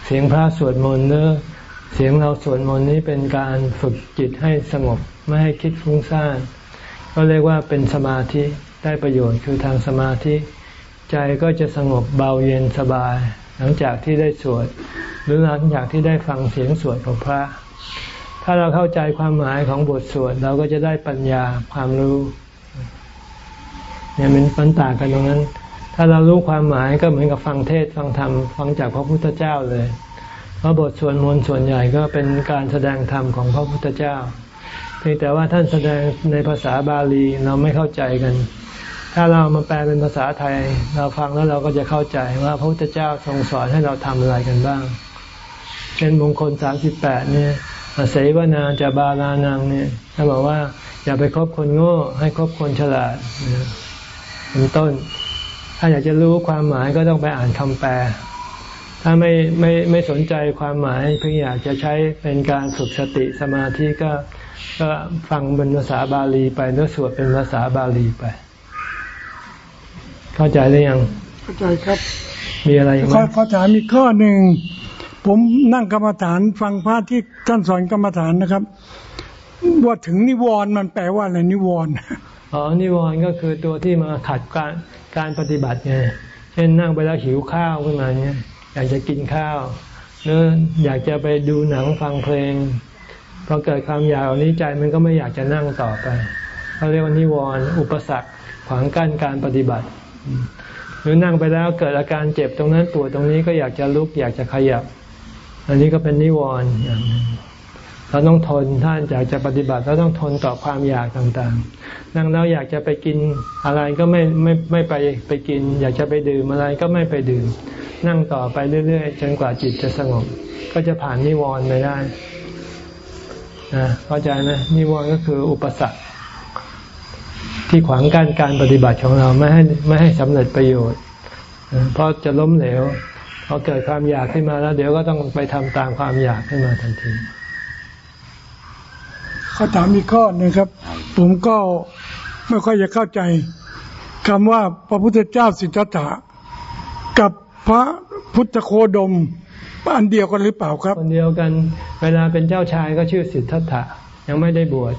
เสียงพระสวดมนต์เนื้อเสียงเราสวดมนต์นี้เป็นการฝึกจิตให้สงบไม่ให้คิดฟุ้งซ่านก็เรียกว่าเป็นสมาธิได้ประโยชน์คือทางสมาธิ ใจก็จะสงบเบาเย็นสบาย หลังจากที่ได้สวด หรือหลังจากที่ได้ฟังเสียงสวดของพระ ถ้าเราเข้าใจความหมายของบทสวดเราก็จะได้ปัญญาความรู้เนี่ยมันปัญต่างกันตรงนั้น ถ้าเรารู้ความหมายก็เหมือนกับฟังเทศฟังธรรมฟังจากพระพุทธเจ้าเลย เพราะบทสวดมนต์ส่วนใหญ่ก็เป็นการแสดงธรรมของพระพุทธเจ้า เพียงแต่ว่าท่านแสดงในภาษาบาลีเราไม่เข้าใจกัน ถ้าเรามาแปลเป็นภาษาไทย เราฟังแล้วเราก็จะเข้าใจว่าพระพุทธเจ้าทรงสอนให้เราทำอะไรกันบ้าง เช่นมงคลสามสิบแปดเนี่ย เสวนาจะบาลานังเนี่ยท่านบอกว่า อย่าไปคบคนโง่ ให้คบคนฉลาดเป็นต้น ถ้าอยากจะรู้ความหมายก็ต้องไปอ่านคำแปล ถ้าไม่ไม่ไม่สนใจความหมายเพียงอยากจะใช้เป็นการฝึกสติสมาธิก็ก็ฟังเป็นภาษาบาลีไปแล้วสวดเป็นภาษาบาลีไป เข้าใจหรือยัง เข้าใจครับ มีอะไรไหมขอถามอีกข้อหนึ่ง ผมนั่งกรรมฐานฟังพระที่ท่านสอนกรรมฐานนะครับ ว่าถึงนิวรณ์มันแปลว่าอะไรนิวรณ์อ๋อนิวรณ์ก็คือตัวที่มาขัดการการปฏิบัติไงเช่นนั่งไปแล้วหิวข้าวขึ้นมาเนี่ยอยากจะกินข้าวหรืออยากจะไปดูหนังฟังเพลงพอเกิดความอยากนี้ใจมันก็ไม่อยากจะนั่งต่อไปเขาเรียกว่านิวรณ์อุปสรรคขวางกั้นการปฏิบัติ หรือนั่งไปแล้วเกิดอาการเจ็บตรงนั้นปวดตรงนี้ก็อยากจะลุกอยากจะขยับ อันนี้ก็เป็นนิวรณ์อย่างนึงเราต้องทนท่านอยากจะปฏิบัติเราต้องทนต่อความอยากต่างๆ นั่งแล้วอยากจะไปกินอะไรก็ไม่ไม่ไม่ไปไปกิน อยากจะไปดื่มอะไรก็ไม่ไปดื่ม นั่งต่อไปเรื่อยๆจนกว่าจิตจะสงบ ก็จะผ่านนิวรณ์ไปได้นะเข้าใจไหมนิวรณ์ก็คืออุปสรรค ที่ขวางกั้นการปฏิบัติของเราไม่ให้ไม่ให้สำเร็จประโยชน์ เพราะจะล้มเหลว พอเกิดความอยากขึ้นมาแล้ว เดี๋ยวก็ต้องไปทำตามความอยากขึ้นมาทันทีเขาถามอีกข้อหนึ่งครับ ผมก็ไม่ค่อยจะเข้าใจคำว่าพระพุทธเจ้าสิทธัตถะกับพระพุทธโคดมอันเดียวกันหรือเปล่าครับคนเดียวกัน เวลาเป็นเจ้าชายก็ชื่อสิทธัตถะยังไม่ได้บวช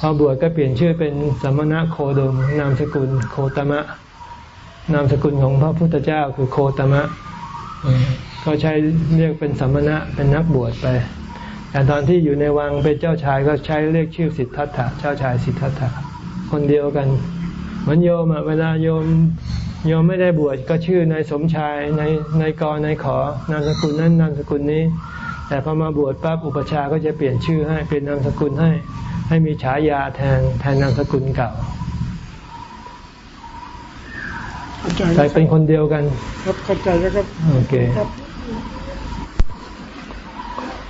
พอบวชก็เปลี่ยนชื่อเป็นสมณะโคดม นามสกุลโคตมะ นามสกุลของพระพุทธเจ้าคือโคตมะ ก็ใช้เรียกเป็นสมณะเป็นนักบวชไป แต่ตอนที่อยู่ในวังเป็นเจ้าชายก็ใช้เรียกชื่อสิทธัตถะเจ้าชายสิทธัตถะคนเดียวกัน เหมือนโยมอะเวลาโยมโยมไม่ได้บวชก็ชื่อนายสมชายในในกอนายขอนามสกุลนั้นนามสกุลนี้ แต่พอมาบวชปั๊บอุปชาก็จะเปลี่ยนชื่อให้เป็นนามสกุลให้ ให้มีฉายาแทนแทนนามสกุลเก่า แต่เป็นคนเดียวกัน ครับเข้าใจแล้วครับโอเค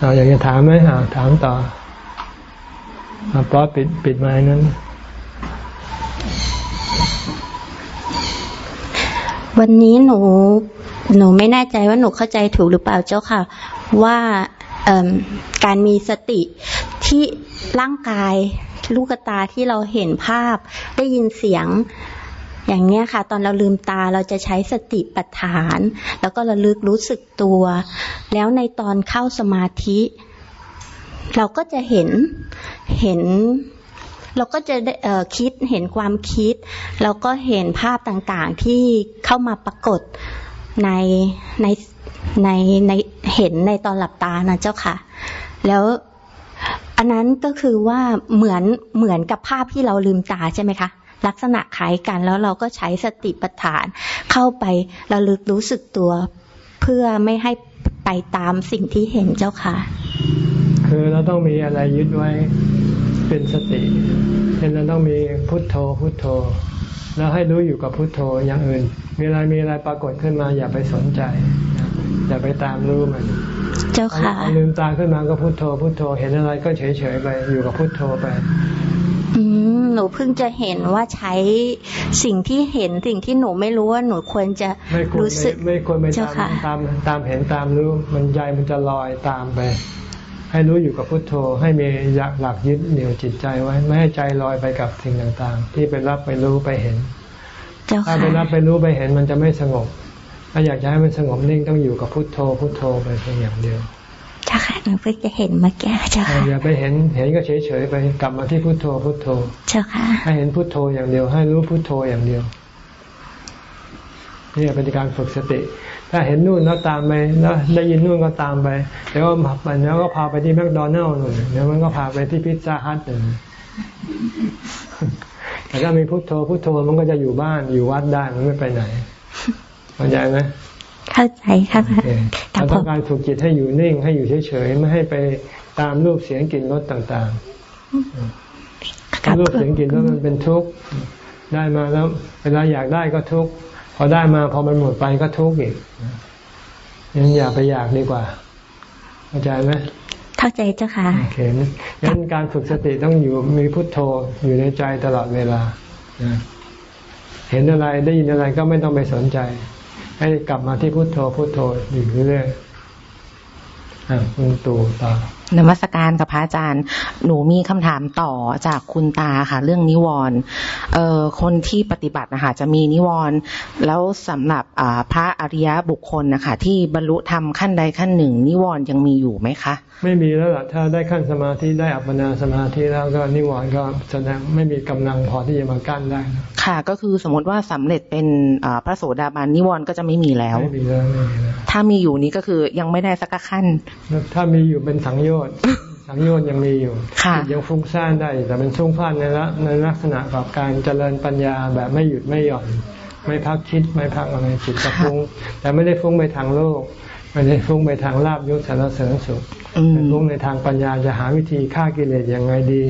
เราอยากจะถามไหมอ่าถามต่ออาป๊อปิดปิดไม้นั้นวันนี้หนูหนูไม่แน่ใจว่าหนูเข้าใจถูกหรือเปล่าเจ้าค่ะ ว่าการมีสติที่ร่างกายลูกตาที่เราเห็นภาพ ได้ยินเสียง อย่างเนี้ยค่ะ ตอนเราลืมตาเราจะใช้สติปัฏฐาน แล้วก็ระลึกรู้สึกตัว แล้วในตอนเข้าสมาธิ เราก็จะเห็นเห็นเราก็จะคิดเห็นความคิด แล้วก็เห็นภาพต่างๆที่เข้ามาปรากฏในในในในเห็นในตอนหลับตานะเจ้าค่ะ แล้วอันนั้นก็คือว่าเหมือนเหมือนกับภาพที่เราลืมตาใช่ไหมคะ ลักษณะคล้ายกันแล้วเราก็ใช้สติปัฏฐาน เข้าไประลึกรู้สึกตัว เพื่อไม่ให้ไปตามสิ่งที่เห็นเจ้าค่ะ คือเราต้องมีอะไรยึดไว้เป็นสติเช่นเราต้องมีพุทโธพุทโธ แล้วให้รู้อยู่กับพุทโธอย่างอื่น มีอะไรมีอะไรปรากฏขึ้นมาอย่าไปสนใจ อย่าไปตามรู้มัน เจ้าค่ะลืมตาขึ้นมาก็พุทโธพุทโธ เห็นอะไรก็เฉยเฉยไปอยู่กับพุทโธไปอืม หนูเพิ่งจะเห็นว่าใช้สิ่งที่เห็นสิ่งที่หนูไม่รู้ว่าหนูควรจะรู้สึกไม่ควรไปตามตามตามเห็นตามรู้มันใจมันจะลอยตามไป ให้รู้อยู่กับพุทโธ ให้มีหลักหลักยึดเหนี่ยวจิตใจไว้ ไม่ให้ใจลอยไปกับสิ่งต่างๆ ที่ไปรับไปรู้ไปเห็นถ้าไปรับไปรู้ไปเห็นมันจะไม่สงบ ถ้าอยากจะให้มันสงบนิ่งต้องอยู่กับพุทโธพุทโธไปเพียงอย่างเดียว จ้าค่ะหนูเพิ่งจะเห็นเมื่อกี้เจ้าค่ะอย่าไปเห็นเห็นก็เฉยเฉยไปกลับมาที่พุทโธพุทโธเจ้าค่ะให้เห็นพุทโธอย่างเดียว ให้รู้พุทโธอย่างเดียวนี่เป็นการฝึกสติ ถ้าเห็นนู่นแล้วตามไปแล้วได้ยินนู่นก็ตามไปเดี๋ยวมันแล้วก็พาไปที่แมคโดนัลล์หนึ่งเดี๋ยวมันก็พาไปที่พิซซ่าฮัทหนึ่งแต่ถ้ามีพุทโธพุทโธมันก็จะอยู่บ้านอยู่วัดได้มันไม่ไปไหนเข้าใจไหม เข้าใจครับเราต้องการฝึกจิตให้อยู่นิ่งให้อยู่เฉยๆไม่ให้ไปตามรูปเสียงกลิ่นรสต่างๆรูปเสียงกลิ่นรสมันเป็นทุกข์ได้มาแล้ว เวลาอยากได้ก็ทุกข์พอได้มาพอมันหมดไปก็ทุกข์อีกยังอย่าไปอยากดีกว่าเข้าใจไหมเข้าใจเจ้าค่ะโอเคงั้นการฝึกสติต้องอยู่มีพุทโธอยู่ในใจตลอดเวลาเห็นอะไรได้ยินอะไรก็ไม่ต้องไปสนใจ ให้กลับมาที่พุโทโธพุโทโธอยู่เรื่อยๆคุณตู่ต่อนมัสการกับพระอาจารย์ หนูมีคำถามต่อจากคุณตาค่ะ เรื่องนิวรณ์เอ่อคนที่ปฏิบัตินะคะจะมีนิวรณ์แล้วสำหรับพระอริยบุคคลนะคะที่บรรลุธรรมขั้นใดขั้นหนึ่ง นิวรณ์ยังมีอยู่ไหมคะ ไม่มีแล้วล่ะถ้าได้ขั้นสมาธิได้อัปปนาสมาธิแล้วก็นิวรณ์ก็แสดงไม่มีกำลังพอที่จะมากั้นได้ ค่ะก็คือสมมติว่าสำเร็จเป็นพระโสดาบันนิวรณ์ก็จะไม่มีแล้วไม่มีแล้วไม่มีแล้วถ้ามีอยู่นี้ก็คือยังไม่ได้สักขั้น ถ้ามีอยู่เป็นสังโยชน์สังโยชน์ยังมีอยู่ยังฟุ้งซ่านได้แต่เป็นฟุ้งซ่านในละในลักษณะกับการเจริญปัญญาแบบไม่หยุดไม่หย่อน ไม่พักคิดไม่พักอะไรจิตจะฟุ้งแต่ไม่ได้ฟุ้งไปทางโลกไม่ได้ฟุ้งไปทางลาบยศสารเสริญสุขเป็น ฟุ้งในทางปัญญาจะหาวิธีฆ่ากิเลสยังไงดี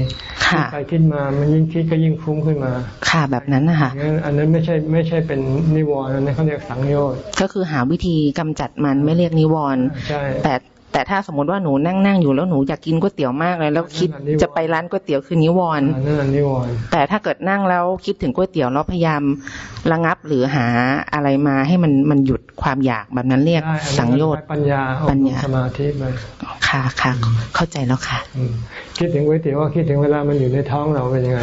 คิดไปคิดมามันยิ่งคิดก็ยิ่งฟุ้งขึ้นมา ค่ะแบบนั้นนะคะอันนั้นไม่ใช่ไม่ใช่เป็นนิวรณ์นั้นเขาเรียกสังโยชน์ก็คือหาวิธีกำจัดมันไม่เรียกนิวรณ์แต่ แต่ถ้าสมมติว่าหนูนั่งนั่งอยู่แล้วหนูอยากกินก๋วยเตี๋ยวมากเลยแล้วคิดจะไปร้านก๋วยเตี๋ยวคือนิวรณ์แต่ถ้าเกิดนั่งแล้วคิดถึงก๋วยเตี๋ยวแล้วพยายามระงับหรือหาอะไรมาให้มันมันหยุดความอยากแบบนั้นเรียกสังโยชน์ปัญญาปัญญาสมาธิไปค่ะค่ะเข้าใจแล้วค่ะคิดถึงก๋วยเตี๋ยวว่าคิดถึงเวลามันอยู่ในท้องเราเป็นยังไง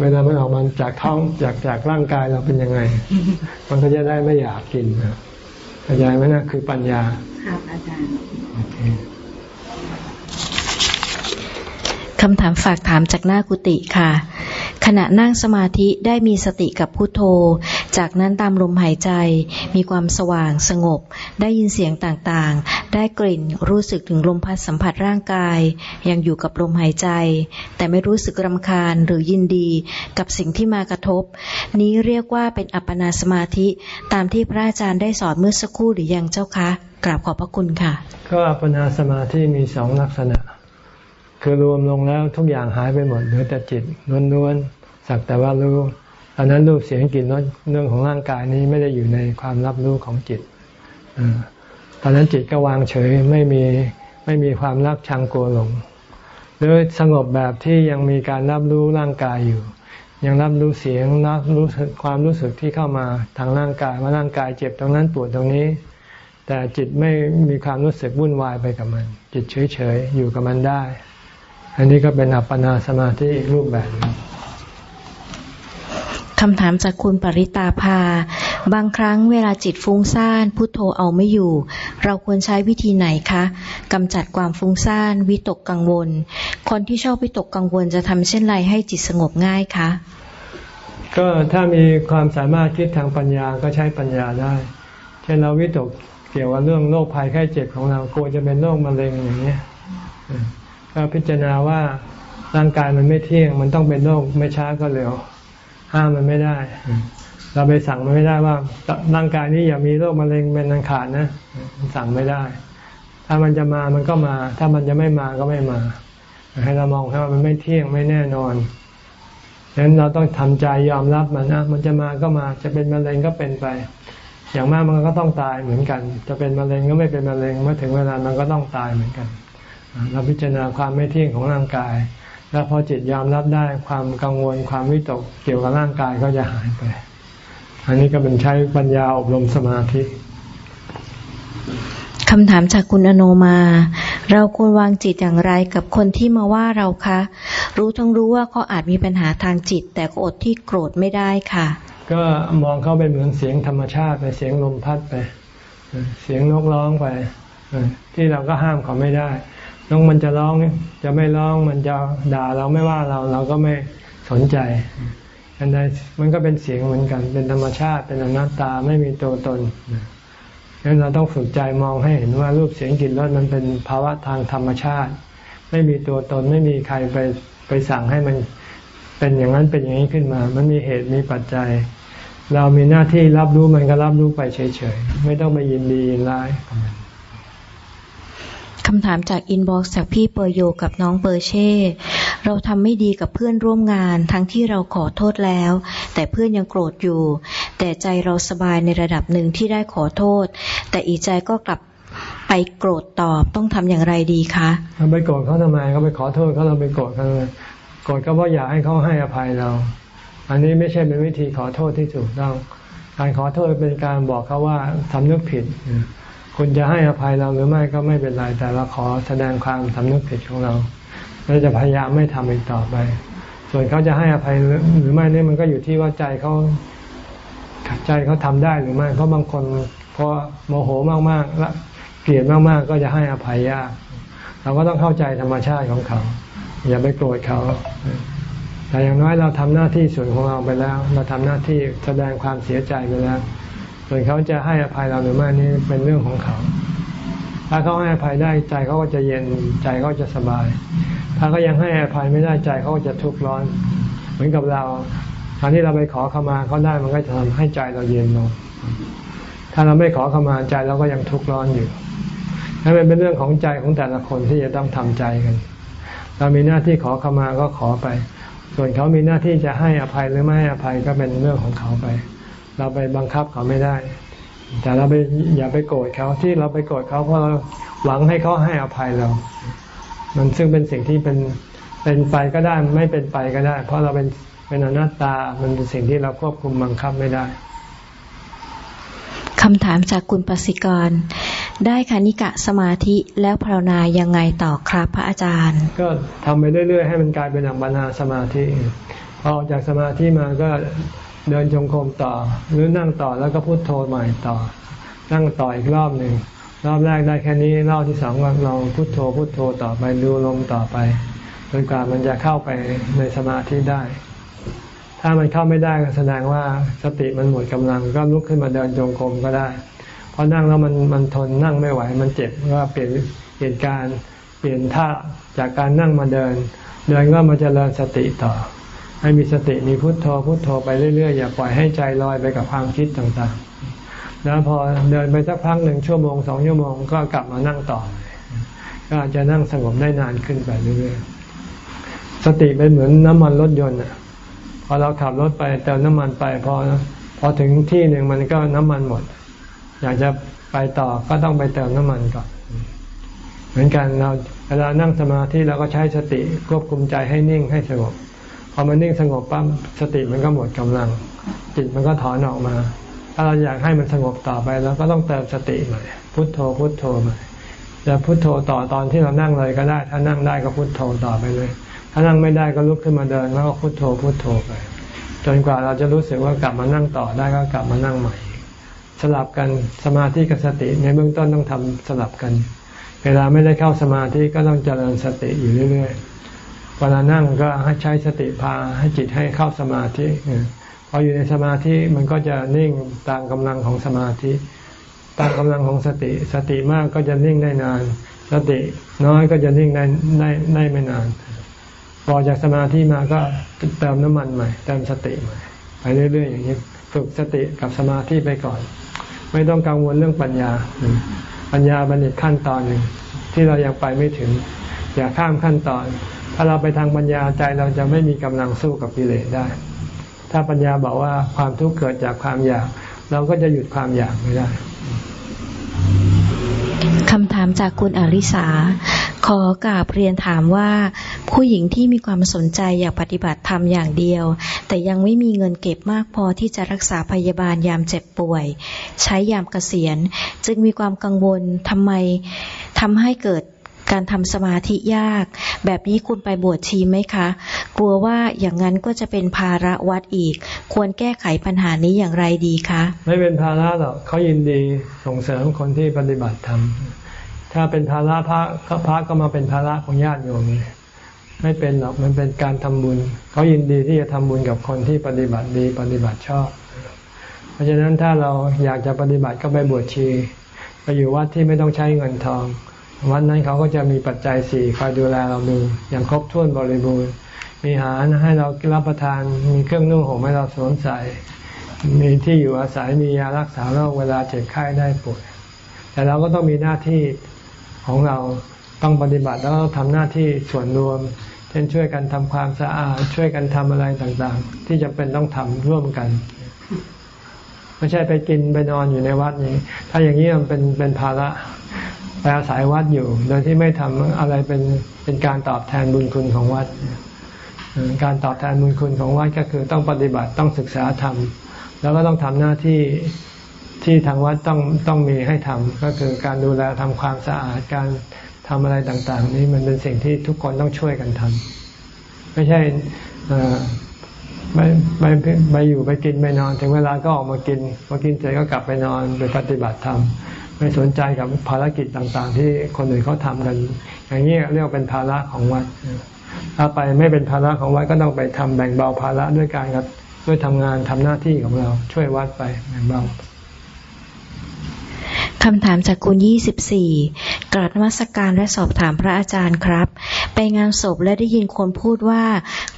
เวลามันออกมาจากท้องจากจากร่างกายเราเป็นยังไง มันก็จะได้ไม่อยากกินนะเข้าใจไหมนะคือปัญญา ครับอาจารย์คำถามฝากถามจากหน้ากุฏิค่ะ ขณะนั่งสมาธิได้มีสติกับพุโทโธ จากนั้นตามลมหายใจ มีความสว่างสงบ ได้ยินเสียงต่างๆ ได้กลิ่นรู้สึกถึงลมพัดสัมผัสร่างกาย ยังอยู่กับลมหายใจ แต่ไม่รู้สึกรำคาญหรือยินดีกับสิ่งที่มากระทบ นี้เรียกว่าเป็นอัปปนาสมาธิตามที่พระอาจารย์ได้สอนเมื่อสักครู่หรือยังเจ้าคะ กราบขอบพระคุณค่ะ ก็อัปปนาสมาธิมีสองลักษณะ คือรวมลงแล้วทุกอย่างหายไปหมดเหลือแต่จิตล้วนๆสักแต่ว่ารู้อันนั้นรูปเสียงกลิ่นรสเรื่องของร่างกายนี้ไม่ได้อยู่ในความรับรู้ของจิตตอนนั้นจิตก็วางเฉยไม่มีไม่มีความรักชังกลัวหลงหรือสงบแบบที่ยังมีการรับรู้ร่างกายอยู่ ยังรับรู้เสียงรับรู้ความรู้สึกที่เข้ามาทางร่างกายว่าร่างกายเจ็บตรงนั้นปวดตรงนี้ แต่จิตไม่มีความรู้สึกวุ่นวายไปกับมัน จิตเฉยๆ อยู่กับมันได้ อันนี้ก็เป็นอัปปนาสมาธิรูปแบบคำถามจากคุณปริตาภา บางครั้งเวลาจิตฟุ้งซ่านพุโทโธเอาไม่อยู่ เราควรใช้วิธีไหนคะกำจัดความฟุ้งซ่านวิตกกังวล คนที่ชอบวิตกกังวลจะทำเช่นไรให้จิตสงบง่ายคะก็ถ้ามีความสามารถคิดทางปัญญาก็ใช้ปัญญาได้ เช่นเราวิตก เกี่ยวกับเรื่องโรคภัยไข้เจ็บของเรากลัวจะเป็นโรคมะเร็งอย่างนี้ก็พิจารณาว่าร่างกายมันไม่เที่ยง มันต้องเป็นโรคไม่ช้าก็เร็ว ห้ามมันไม่ได้ เราไปสั่งมันไม่ได้ว่าร่างกายนี้อย่ามีโรคมะเร็งเป็นอันขาดนะสั่งไม่ได้ ถ้ามันจะมามันก็มา ถ้ามันจะไม่มาก็ไม่มา ให้เรามองว่ามันไม่เที่ยงไม่แน่นอนฉะนั้นเราต้องทำใจยอมรับมันนะมันจะมาก็มาจะเป็นมะเร็งก็เป็นไป อย่างมากมันก็ต้องตายเหมือนกัน จะเป็นมะเร็งก็ไม่เป็นมะเร็งเมื่อถึงเวลามันก็ต้องตายเหมือนกัน เราพิจารณาความไม่เที่ยงของร่างกาย แล้วพอจิตยอมรับได้ความกังวลความวิตกเกี่ยวกับร่างกายก็จะหายไป อันนี้ก็เป็นใช้ปัญญาอบรมสมาธิคำถามจากคุณอโนมา เราควรวางจิตอย่างไรกับคนที่มาว่าเราคะ รู้ทั้งรู้ว่าเขาอาจมีปัญหาทางจิต แต่ก็อดที่โกรธไม่ได้ค่ะ ก็มองเขาเป็นเหมือนเสียงธรรมชาติไปเสียงลมพัดไปเสียงนกร้องไปที่เราก็ห้ามเขาไม่ได้นกมันจะร้องจะไม่ร้องมันจะด่าเราไม่ว่าเราเราก็ไม่สนใจ อันใดมันก็เป็นเสียงเหมือนกัน เป็นธรรมชาติเป็นอนัตตาไม่มีตัวตนงั้นเราต้องฝึกใจมองให้เห็นว่ารูปเสียงกลิ่นรสมันเป็นภาวะทางธรรมชาติ ไม่มีตัวตนไม่มีใครไปไปสั่งให้มัน เป็นอย่างนั้นเป็นอย่างนี้ขึ้นมา มันมีเหตุมีปัจจัย เรามีหน้าที่รับรู้มันก็รับรู้ไปเฉยๆ ไม่ต้องไปยินดียินร้ายกับมันคำถามจาก inbox จากพี่เปอร์โยกับน้องเปอร์เช่ เราทำไม่ดีกับเพื่อนร่วมงาน ทั้งที่เราขอโทษแล้ว แต่เพื่อนยังโกรธอยู่ แต่ใจเราสบายในระดับหนึ่งที่ได้ขอโทษ แต่อีกใจก็กลับไปโกรธตอบต้องทำอย่างไรดีคะเราไปโกรธเขาทำไมเขาไปขอโทษเขาเราไปโกรธเขา โกรธก็เพราะอยากให้เขาให้อภัยเรา อันนี้ไม่ใช่เป็นวิธีขอโทษที่ถูกต้อง การขอโทษเป็นการบอกเขาว่าทำนึกผิดคุณจะให้อภัยเราหรือไม่ก็ไม่เป็นไร แต่เราขอแสดงความสำนึกผิดของเราเราจะพยายามไม่ทำอีกต่อไป ส่วนเขาจะให้อภัยหรือไม่นี่มันก็อยู่ที่ว่าใจเขาใจเขาทำได้หรือไม่ เพราะบางคนพอโมโหมากๆและเกลียดมากๆ ก็จะให้อภัยยาก เราก็ต้องเข้าใจธรรมชาติของเขา อย่าไปโกรธเขา แต่อย่างน้อยเราทำหน้าที่ส่วนของเราไปแล้ว เราทำหน้าที่แสดงความเสียใจไปแล้ว ส่วนเขาจะให้อภัยเราหรือไม่นี่เป็นเรื่องของเขา ถ้าเขาให้อภัยได้ใจเขาก็จะเย็นใจเขาจะสบาย ถ้าเขายังให้อภัยไม่ได้ใจเขาก็จะทุกข์ร้อน เหมือนกับเราตอนที่เราไปขอขมาเขาได้มันก็จะทำให้ใจเราเย็นลง ถ้าเราไม่ขอขมาใจเราก็ยังทุกข์ร้อนอยู่นั่นเป็นเรื่องของใจของแต่ละคนที่จะต้องทำใจกัน เรามีหน้าที่ขอขมาก็ขอไป ส่วนเขามีหน้าที่จะให้อภัยหรือไม่ให้อภัยก็เป็นเรื่องของเขาไป เราไปบังคับเขาไม่ได้ แต่เราไปอย่าไปโกรธเขาที่เราไปโกรธเขาเพราะเราหวังให้เขาให้อภัยเรา มันซึ่งเป็นสิ่งที่เป็นเป็นไปก็ได้ไม่เป็นไปก็ได้ เพราะเราเป็นเป็นอนัตตา มันเป็นสิ่งที่เราควบคุมบังคับไม่ได้คำถามจากคุณปสิกร ได้คณิกะสมาธิแล้วภาวนายังไงต่อครับพระอาจารย์ ก็ทำไปเรื่อยๆให้มันกลายเป็นอัปปนาสมาธิพออกจากสมาธิมาก็เดินจงกรมต่อ หรือนั่งต่อแล้วก็พุโทโธใหม่ต่อ นั่งต่ออีกรอบหนึ่งรอบแรกได้แค่นี้รอบที่สองเราพุโทโธพุโทโธต่อไปดูลมต่อไปจนกว่ามันจะเข้าไปในสมาธิได้ ถ้ามันเข้าไม่ได้ก็แสดงว่าสติมันหมดกำลังก็ลุกขึ้นมาเดินจงกรมก็ได้ พราะนั่งแล้วมันมันทนนั่งไม่ไหว มันเจ็บก็เปลี่ยนเหตุการเปลี่ยนท่าจากการนั่งมาเดิน เดินก็มาเจริญสติต่อ ให้มีสติมีพุทโธพุทโธไปเรื่อยๆอย่าปล่อยให้ใจลอยไปกับความคิดต่างๆ แล้วพอเดินไปสักพักหนึ่งชั่วโมงสองชั่วโมงก็กลับมานั่งต่อ ก็อาจจะนั่งสงบได้นานขึ้นไปเรื่อยๆสติเป็นเหมือนน้ำมันรถยนต์พอเราขับรถไปเติมน้ำมันไปพอพอถึงที่หนึ่งมันก็น้ำมันหมด อยากจะไปต่อก็ต้องไปเติมน้ำมันก่อน เหมือนกันเราเวลานั่งสมาธิเราก็ใช้สติควบคุมใจให้นิ่งให้สงบพอมันนิ่งสงบปั๊มสติมันก็หมดกำลัง จิตมันก็ถอนออกมา ถ้าเราอยากให้มันสงบต่อไปเราก็ต้องเติมสติใหม่พุทโธพุทโธใหม่จะพุทโธต่อตอนที่เรานั่งเลยก็ได้ ถ้านั่งได้ก็พุทโธต่อไปเลย ถ้านั่งไม่ได้ก็ลุกขึ้นมาเดินแล้วก็พุทโธพุทโธไป จนกว่าเราจะรู้สึกว่ากลับมานั่งต่อได้ก็กลับมานั่งใหม่ สลับกันสมาธิกับสติในเบื้องต้นต้องทำสลับกัน เวลาไม่ได้เข้าสมาธิก็ต้องเจริญสติอยู่เรื่อยๆเวลานั่งก็ให้ใช้สติพาให้จิตให้เข้าสมาธิพออยู่ในสมาธิมันก็จะนิ่งตามกำลังของสมาธิ ตามกำลังของสติ สติมากก็จะนิ่งได้นาน สติน้อยก็จะนิ่งได้ได้ได้ไม่นาน พอจากสมาธิมาก็เติมน้ำมันใหม่เติมสติใหม่ไปเรื่อยๆอย่างนี้ ฝึกสติกับสมาธิไปก่อน ไม่ต้องกังวลเรื่องปัญญา ปัญญาบัณฑิตขั้นตอนหนึ่งที่เรายังไปไม่ถึง อย่าข้ามขั้นตอน ถ้าเราไปทางปัญญาใจเราจะไม่มีกำลังสู้กับกิเลสได้ ถ้าปัญญาบอกว่าความทุกข์เกิดจากความอยาก เราก็จะหยุดความอยากไม่ได้คำถามจากคุณอริสา ขอกราบเรียนถามว่า ผู้หญิงที่มีความสนใจอยากปฏิบัติธรรมอย่างเดียว แต่ยังไม่มีเงินเก็บมากพอที่จะรักษาพยาบาลยามเจ็บป่วย ใช้ยามเกษียณ จึงมีความกังวลทำไมทำให้เกิดการทำสมาธิยาก แบบนี้คุณไปบวชชีไหมคะ กลัวว่าอย่างนั้นก็จะเป็นภาระวัดอีก ควรแก้ไขปัญหานี้อย่างไรดีคะ ไม่เป็นภาระหรอกเขายินดีส่งเสริมคนที่ปฏิบัติธรรมถ้าเป็นภาระพระพระก็มาเป็นภาระของญาติโยม ไม่เป็นหรอกมันเป็นการทำบุญ เขายินดีที่จะทำบุญกับคนที่ปฏิบัติดีปฏิบัติชอบ เพราะฉะนั้นถ้าเราอยากจะปฏิบัติก็ไปบวชชี ไปอยู่วัดที่ไม่ต้องใช้เงินทอง วันนั้นเขาก็จะมีปัจจัยสี่คอยดูแลเราดูอย่างครบถ้วนบริบูรณ์ มีอาหารให้เรารับประทาน มีเครื่องนุ่งห่มให้เราสวมใส่ มีที่อยู่อาศัย มียารักษาโรคเวลาเจ็บไข้ได้ป่วย แต่เราก็ต้องมีหน้าที่ของเราต้องปฏิบัติแล้วทำหน้าที่ส่วนรวม ช่นช่วยกันทำความสะอาด ช่วยกันทำอะไรต่างๆ ที่จะเป็นต้องทำร่วมกัน ไม่ใช่ไปกินไปนอนอยู่ในวัดนี้ ถ้าอย่างนี้มันเป็นเป็นภาระไปอาศัยวัดอยู่ โดยที่ไม่ทำอะไรเป็นเป็นการตอบแทนบุญคุณของวัด การตอบแทนบุญคุณของวัดก็คือต้องปฏิบัติต้องศึกษาธรรมแล้วก็ต้องทำหน้าที่ที่ทางวัดต้องต้องมีให้ทำก็คือการดูแลทำความสะอาดการ ทำอะไรต่างๆ นี้มันเป็นสิ่งที่ทุกคนต้องช่วยกันทำไม่ใช่ไม่ไม่ไปอยู่ไปกินไปนอน ถึงเวลาก็ออกมากินพอกินเสร็จก็กลับไปนอนไปปฏิบัติธรรมไม่สนใจกับภารกิจต่างๆ ที่คนอื่นเขาทากัน อย่างนี้เรียกเป็นภาระของวัดถ้าไปไม่เป็นภาระของวัดก็ต้องไปทำแบ่งเบาภาระด้วยการครับด้วยทำงานทำหน้าที่ของเราช่วยวัดไปแบ่งเบา คำถามจากคุณยี่สิบสี่กราบนมัสการและสอบถามพระอาจารย์ครับ ไปงานศพและได้ยินคนพูดว่า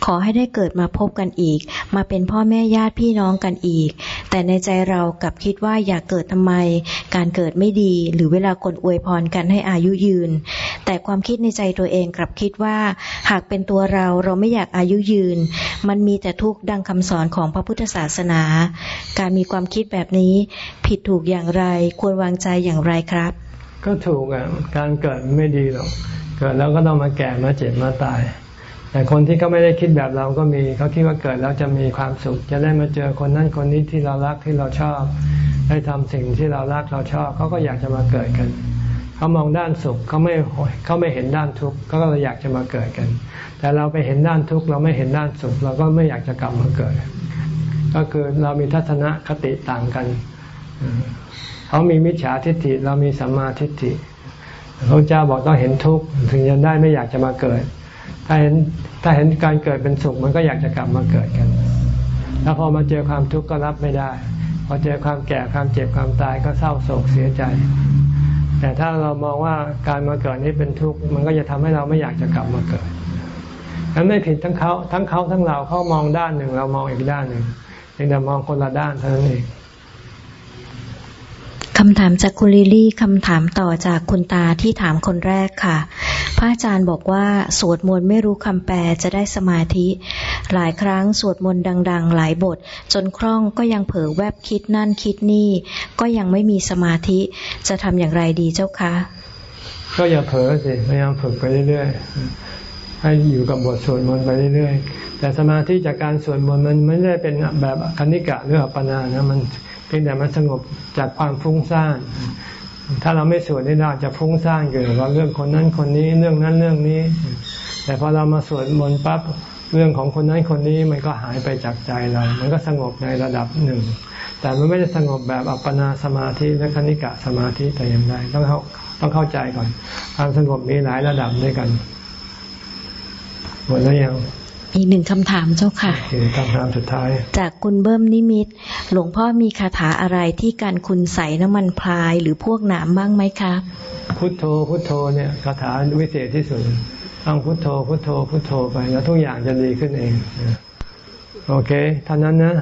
ขอให้ได้เกิดมาพบกันอีก มาเป็นพ่อแม่ญาติพี่น้องกันอีก แต่ในใจเรากลับคิดว่าอยากเกิดทำไม การเกิดไม่ดี หรือเวลาคนอวยพรกันให้อายุยืน แต่ความคิดในใจตัวเองกลับคิดว่า หากเป็นตัวเราเราไม่อยากอายุยืน มันมีแต่ทุกข์ดังคำสอนของพระพุทธศาสนา การมีความคิดแบบนี้ผิดถูกอย่างไรควรวางใจอย่างไรครับ ก็ถูกอะการเกิดไม่ดีหรอกเกิดแล้วก็ต้องมาแก่มาเจ็บมาตาย แต่คนที่เขาไม่ได้คิดแบบเราก็มีเขาคิดว่าเกิดแล้วจะมีความสุข จะได้มาเจอคนนั้นคนนี้ที่เรารักที่เราชอบ ได้ทำสิ่งที่เรารักเราชอบเขาก็อยากจะมาเกิดกันเขามองด้านสุขเขาไม่เขาไม่เห็นด้านทุกข์เขาก็เลยอยากจะมาเกิดกัน แต่เราไปเห็นด้านทุกข์เราไม่เห็นด้านสุข เราก็ไม่อยากจะกลับมาเกิด ก็คือเรามีทัศนคติต่างกัน เขามีมิจฉาทิฏฐิเรามีสัมมาทิฏฐิพระเจ้าบอกต้องเห็นทุกข์ถึงจะได้ไม่อยากจะมาเกิด ถ้าเห็นถ้าเห็นการเกิดเป็นสุขมันก็อยากจะกลับมาเกิดกัน แล้วพอมาเจอความทุกข์ก็รับไม่ได้ พอเจอความแก่ความเจ็บความตายก็เศร้าโศกเสียใจ แต่ถ้าเรามองว่าการมาเกิดนี้เป็นทุกข์มันก็จะทำให้เราไม่อยากจะกลับมาเกิดนั้นไม่ผิดทั้งเขาทั้งเขาทั้งเราเขามองด้านหนึ่งเรามองอีกด้านหนึ่งเพียงแต่มองคนละด้านเท่านั้นเอง คำถามจากคุณลิลี่คำถามต่อจากคุณตาที่ถามคนแรกค่ะ พระอาจารย์บอกว่าสวดมนต์ไม่รู้คำแปลจะได้สมาธิ หลายครั้งสวดมนต์ดัง ๆ หลายบท จนคล่องก็ยังเผลอแวบคิดนั่นคิดนี่ ก็ยังไม่มีสมาธิจะทำอย่างไรดีเจ้าคะ ก็อย่าเผลอสิพยายามฝึกไปเรื่อยๆให้อยู่กับบทสวดมนต์ไปเรื่อยๆแต่สมาธิจากการสวดมนต์มันไม่ได้เป็นแบบคณิกะหรืออัปปนานะมัน เพียงแต่มันสงบจากความฟุ้งซ่าน ถ้าเราไม่สวดนี่เราจะฟุ้งซ่านเกิดว่าเรื่องคนนั้นคนนี้เรื่องนั้นเรื่องนี้ แต่พอเรามาสวดมนต์ปั๊บเรื่องของคนนั้นคนนี้มันก็หายไปจากใจเรา มันก็สงบในระดับหนึ่ง แต่มันไม่ได้สงบแบบอัปปนาสมาธิและคณิกะสมาธิแต่อย่างใดต้องเข้าต้องเข้าใจก่อน ความสงบมีหลายระดับด้วยกันหมดแล้วยัง อีกหนึ่งคำถามเจ้าค่ะคำถามสุดท้าย จากคุณเบิ้มนิมิต หลวงพ่อมีคาถาอะไรที่การคุณใส่น้ำมันพลายหรือพวกหนามบ้างไหมครับพุทโธพุทโธเนี่ยคาถาวิเศษที่สุดต้องพุทโธพุทโธพุทโธไปแล้วทุกอย่างจะดีขึ้นเองโอเคท่านั้นนะ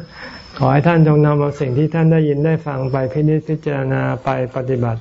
ขอให้ท่านจงนำเอาสิ่งที่ท่านได้ยินได้ฟังไปพินิจพิจารณาไปปฏิบัติ